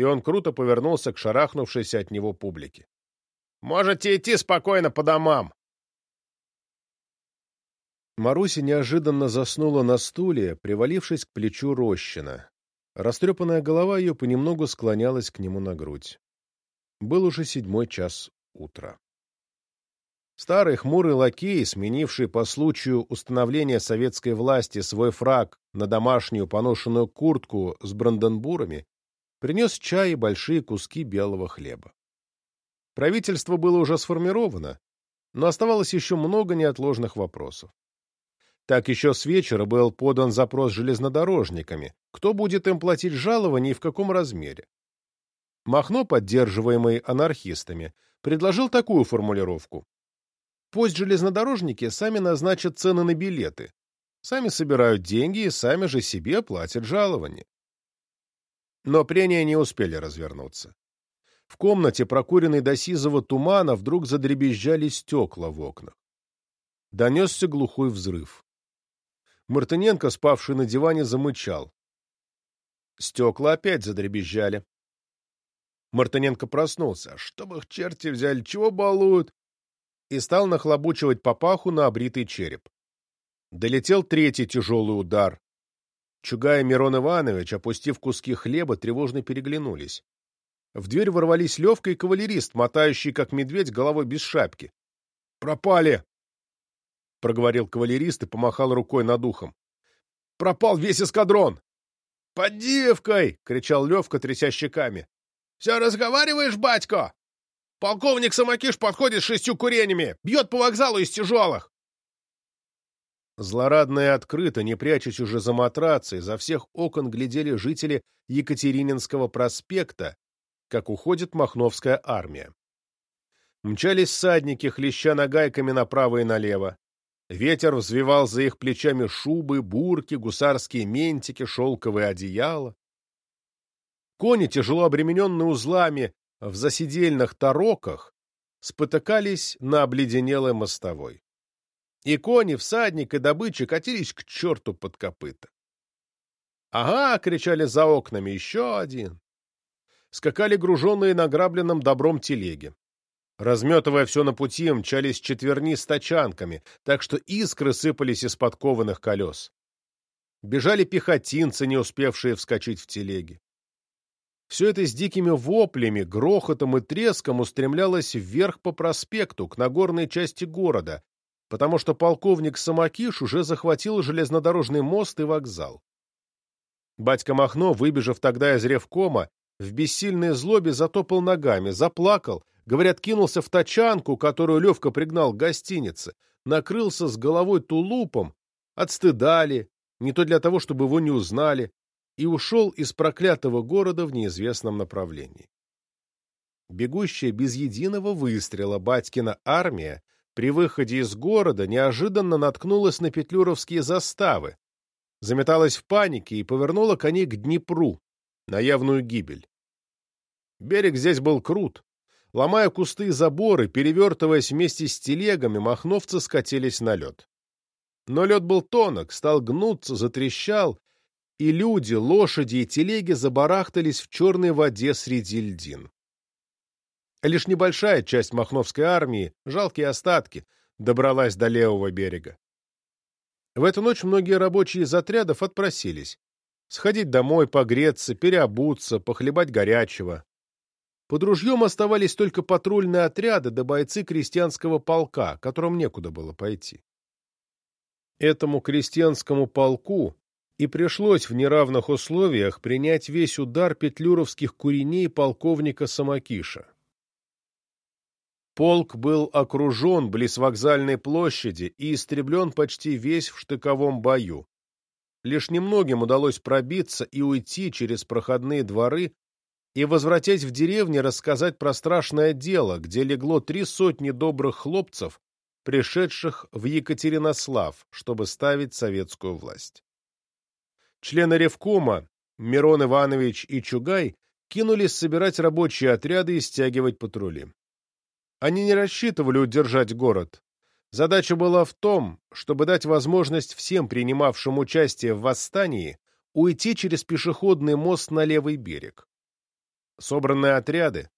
И он круто повернулся к шарахнувшейся от него публике. «Можете идти спокойно по домам!» Маруся неожиданно заснула на стуле, привалившись к плечу Рощина. Растрепанная голова ее понемногу склонялась к нему на грудь. Был уже седьмой час утра. Старый хмурый лакей, сменивший по случаю установления советской власти свой фраг на домашнюю поношенную куртку с бранденбурами, принес чай и большие куски белого хлеба. Правительство было уже сформировано, но оставалось еще много неотложных вопросов. Так еще с вечера был подан запрос железнодорожниками, кто будет им платить жалование и в каком размере. Махно, поддерживаемый анархистами, предложил такую формулировку. Пусть железнодорожники сами назначат цены на билеты, сами собирают деньги и сами же себе платят жалование. Но прения не успели развернуться. В комнате, прокуренной до сизого тумана, вдруг задребезжали стекла в окнах. Донесся глухой взрыв. Мартыненко, спавший на диване, замычал. Стекла опять задребезжали. Мартыненко проснулся. Чтобы их черти взяли, чего балуют? И стал нахлобучивать папаху на обритый череп. Долетел третий тяжелый удар. Чугай и Мирон Иванович, опустив куски хлеба, тревожно переглянулись. В дверь ворвались Левка и кавалерист, мотающий, как медведь, головой без шапки. «Пропали!» — проговорил кавалерист и помахал рукой над ухом. «Пропал весь эскадрон!» «Под девкой!» — кричал Левка, тряся щеками. «Все разговариваешь, батько? Полковник Самокиш подходит с шестью курениями, бьет по вокзалу из тяжелых!» Злорадно и открыто, не прячась уже за матрацы, за всех окон глядели жители Екатерининского проспекта, как уходит Махновская армия. Мчались всадники, хлеща нагайками направо и налево. Ветер взвивал за их плечами шубы, бурки, гусарские ментики, шелковые одеяла. Кони, тяжело обремененные узлами в засидельных тароках, спотыкались на обледенелой мостовой. И кони, всадник и добыча катились к черту под копыта. «Ага!» — кричали за окнами. «Еще один!» Скакали груженные награбленным добром телеги. Разметывая все на пути, мчались четверни с тачанками, так что искры сыпались из подкованных колес. Бежали пехотинцы, не успевшие вскочить в телеги. Все это с дикими воплями, грохотом и треском устремлялось вверх по проспекту, к нагорной части города, потому что полковник Самокиш уже захватил железнодорожный мост и вокзал. Батька Махно, выбежав тогда из ревкома, в бессильной злобе затопал ногами, заплакал, говорят, кинулся в тачанку, которую Левка пригнал к гостинице, накрылся с головой тулупом, отстыдали, не то для того, чтобы его не узнали, и ушел из проклятого города в неизвестном направлении. Бегущая без единого выстрела батькина армия при выходе из города неожиданно наткнулась на петлюровские заставы, заметалась в панике и повернула коней к Днепру, на явную гибель. Берег здесь был крут. Ломая кусты и заборы, перевертываясь вместе с телегами, махновцы скатились на лед. Но лед был тонок, стал гнуться, затрещал, и люди, лошади и телеги забарахтались в черной воде среди льдин. Лишь небольшая часть махновской армии, жалкие остатки, добралась до левого берега. В эту ночь многие рабочие из отрядов отпросились. Сходить домой, погреться, переобуться, похлебать горячего. Под ружьем оставались только патрульные отряды да бойцы крестьянского полка, которым некуда было пойти. Этому крестьянскому полку и пришлось в неравных условиях принять весь удар петлюровских куреней полковника Самокиша. Полк был окружен близ вокзальной площади и истреблен почти весь в штыковом бою. Лишь немногим удалось пробиться и уйти через проходные дворы и, возвратясь в деревню, рассказать про страшное дело, где легло три сотни добрых хлопцев, пришедших в Екатеринослав, чтобы ставить советскую власть. Члены Ревкома, Мирон Иванович и Чугай, кинулись собирать рабочие отряды и стягивать патрули. Они не рассчитывали удержать город. Задача была в том, чтобы дать возможность всем принимавшим участие в восстании уйти через пешеходный мост на левый берег. Собранные отряды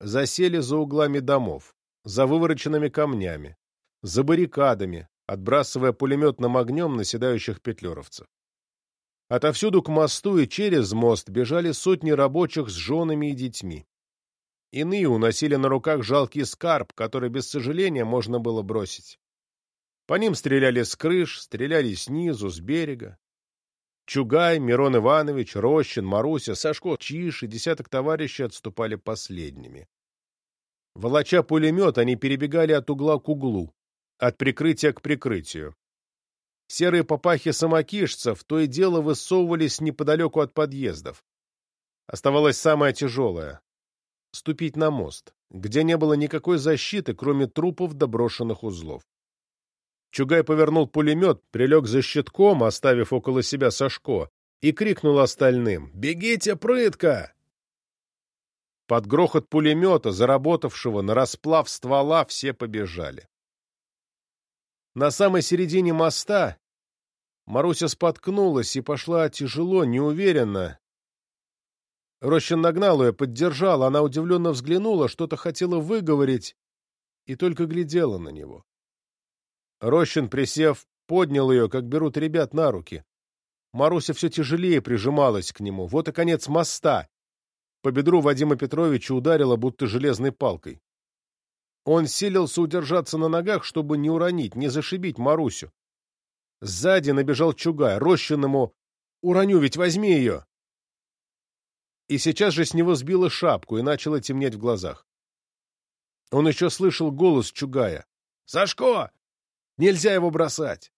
засели за углами домов, за вывороченными камнями, за баррикадами, отбрасывая пулеметным огнем наседающих петлюровцев. Отовсюду к мосту и через мост бежали сотни рабочих с женами и детьми. Иные уносили на руках жалкий скарб, который без сожаления можно было бросить. По ним стреляли с крыш, стреляли снизу, с берега. Чугай, Мирон Иванович, Рощин, Маруся, Сашко, Чиш и десяток товарищей отступали последними. Волоча пулемет, они перебегали от угла к углу, от прикрытия к прикрытию. Серые попахи самокишцев то и дело высовывались неподалеку от подъездов. Оставалось самое тяжелое ступить на мост, где не было никакой защиты, кроме трупов доброшенных узлов. Чугай повернул пулемет, прилег за щитком, оставив около себя Сашко, и крикнул остальным «Бегите, прытко!» Под грохот пулемета, заработавшего на расплав ствола, все побежали. На самой середине моста Маруся споткнулась и пошла тяжело, неуверенно, Рощин нагнал ее, поддержал, она удивленно взглянула, что-то хотела выговорить и только глядела на него. Рощин, присев, поднял ее, как берут ребят на руки. Маруся все тяжелее прижималась к нему. Вот и конец моста. По бедру Вадима Петровича ударила, будто железной палкой. Он силился удержаться на ногах, чтобы не уронить, не зашибить Марусю. Сзади набежал Чугай. Рощин ему «Уроню, ведь возьми ее!» И сейчас же с него сбила шапку и начало темнеть в глазах. Он еще слышал голос Чугая. «Сашко! Нельзя его бросать!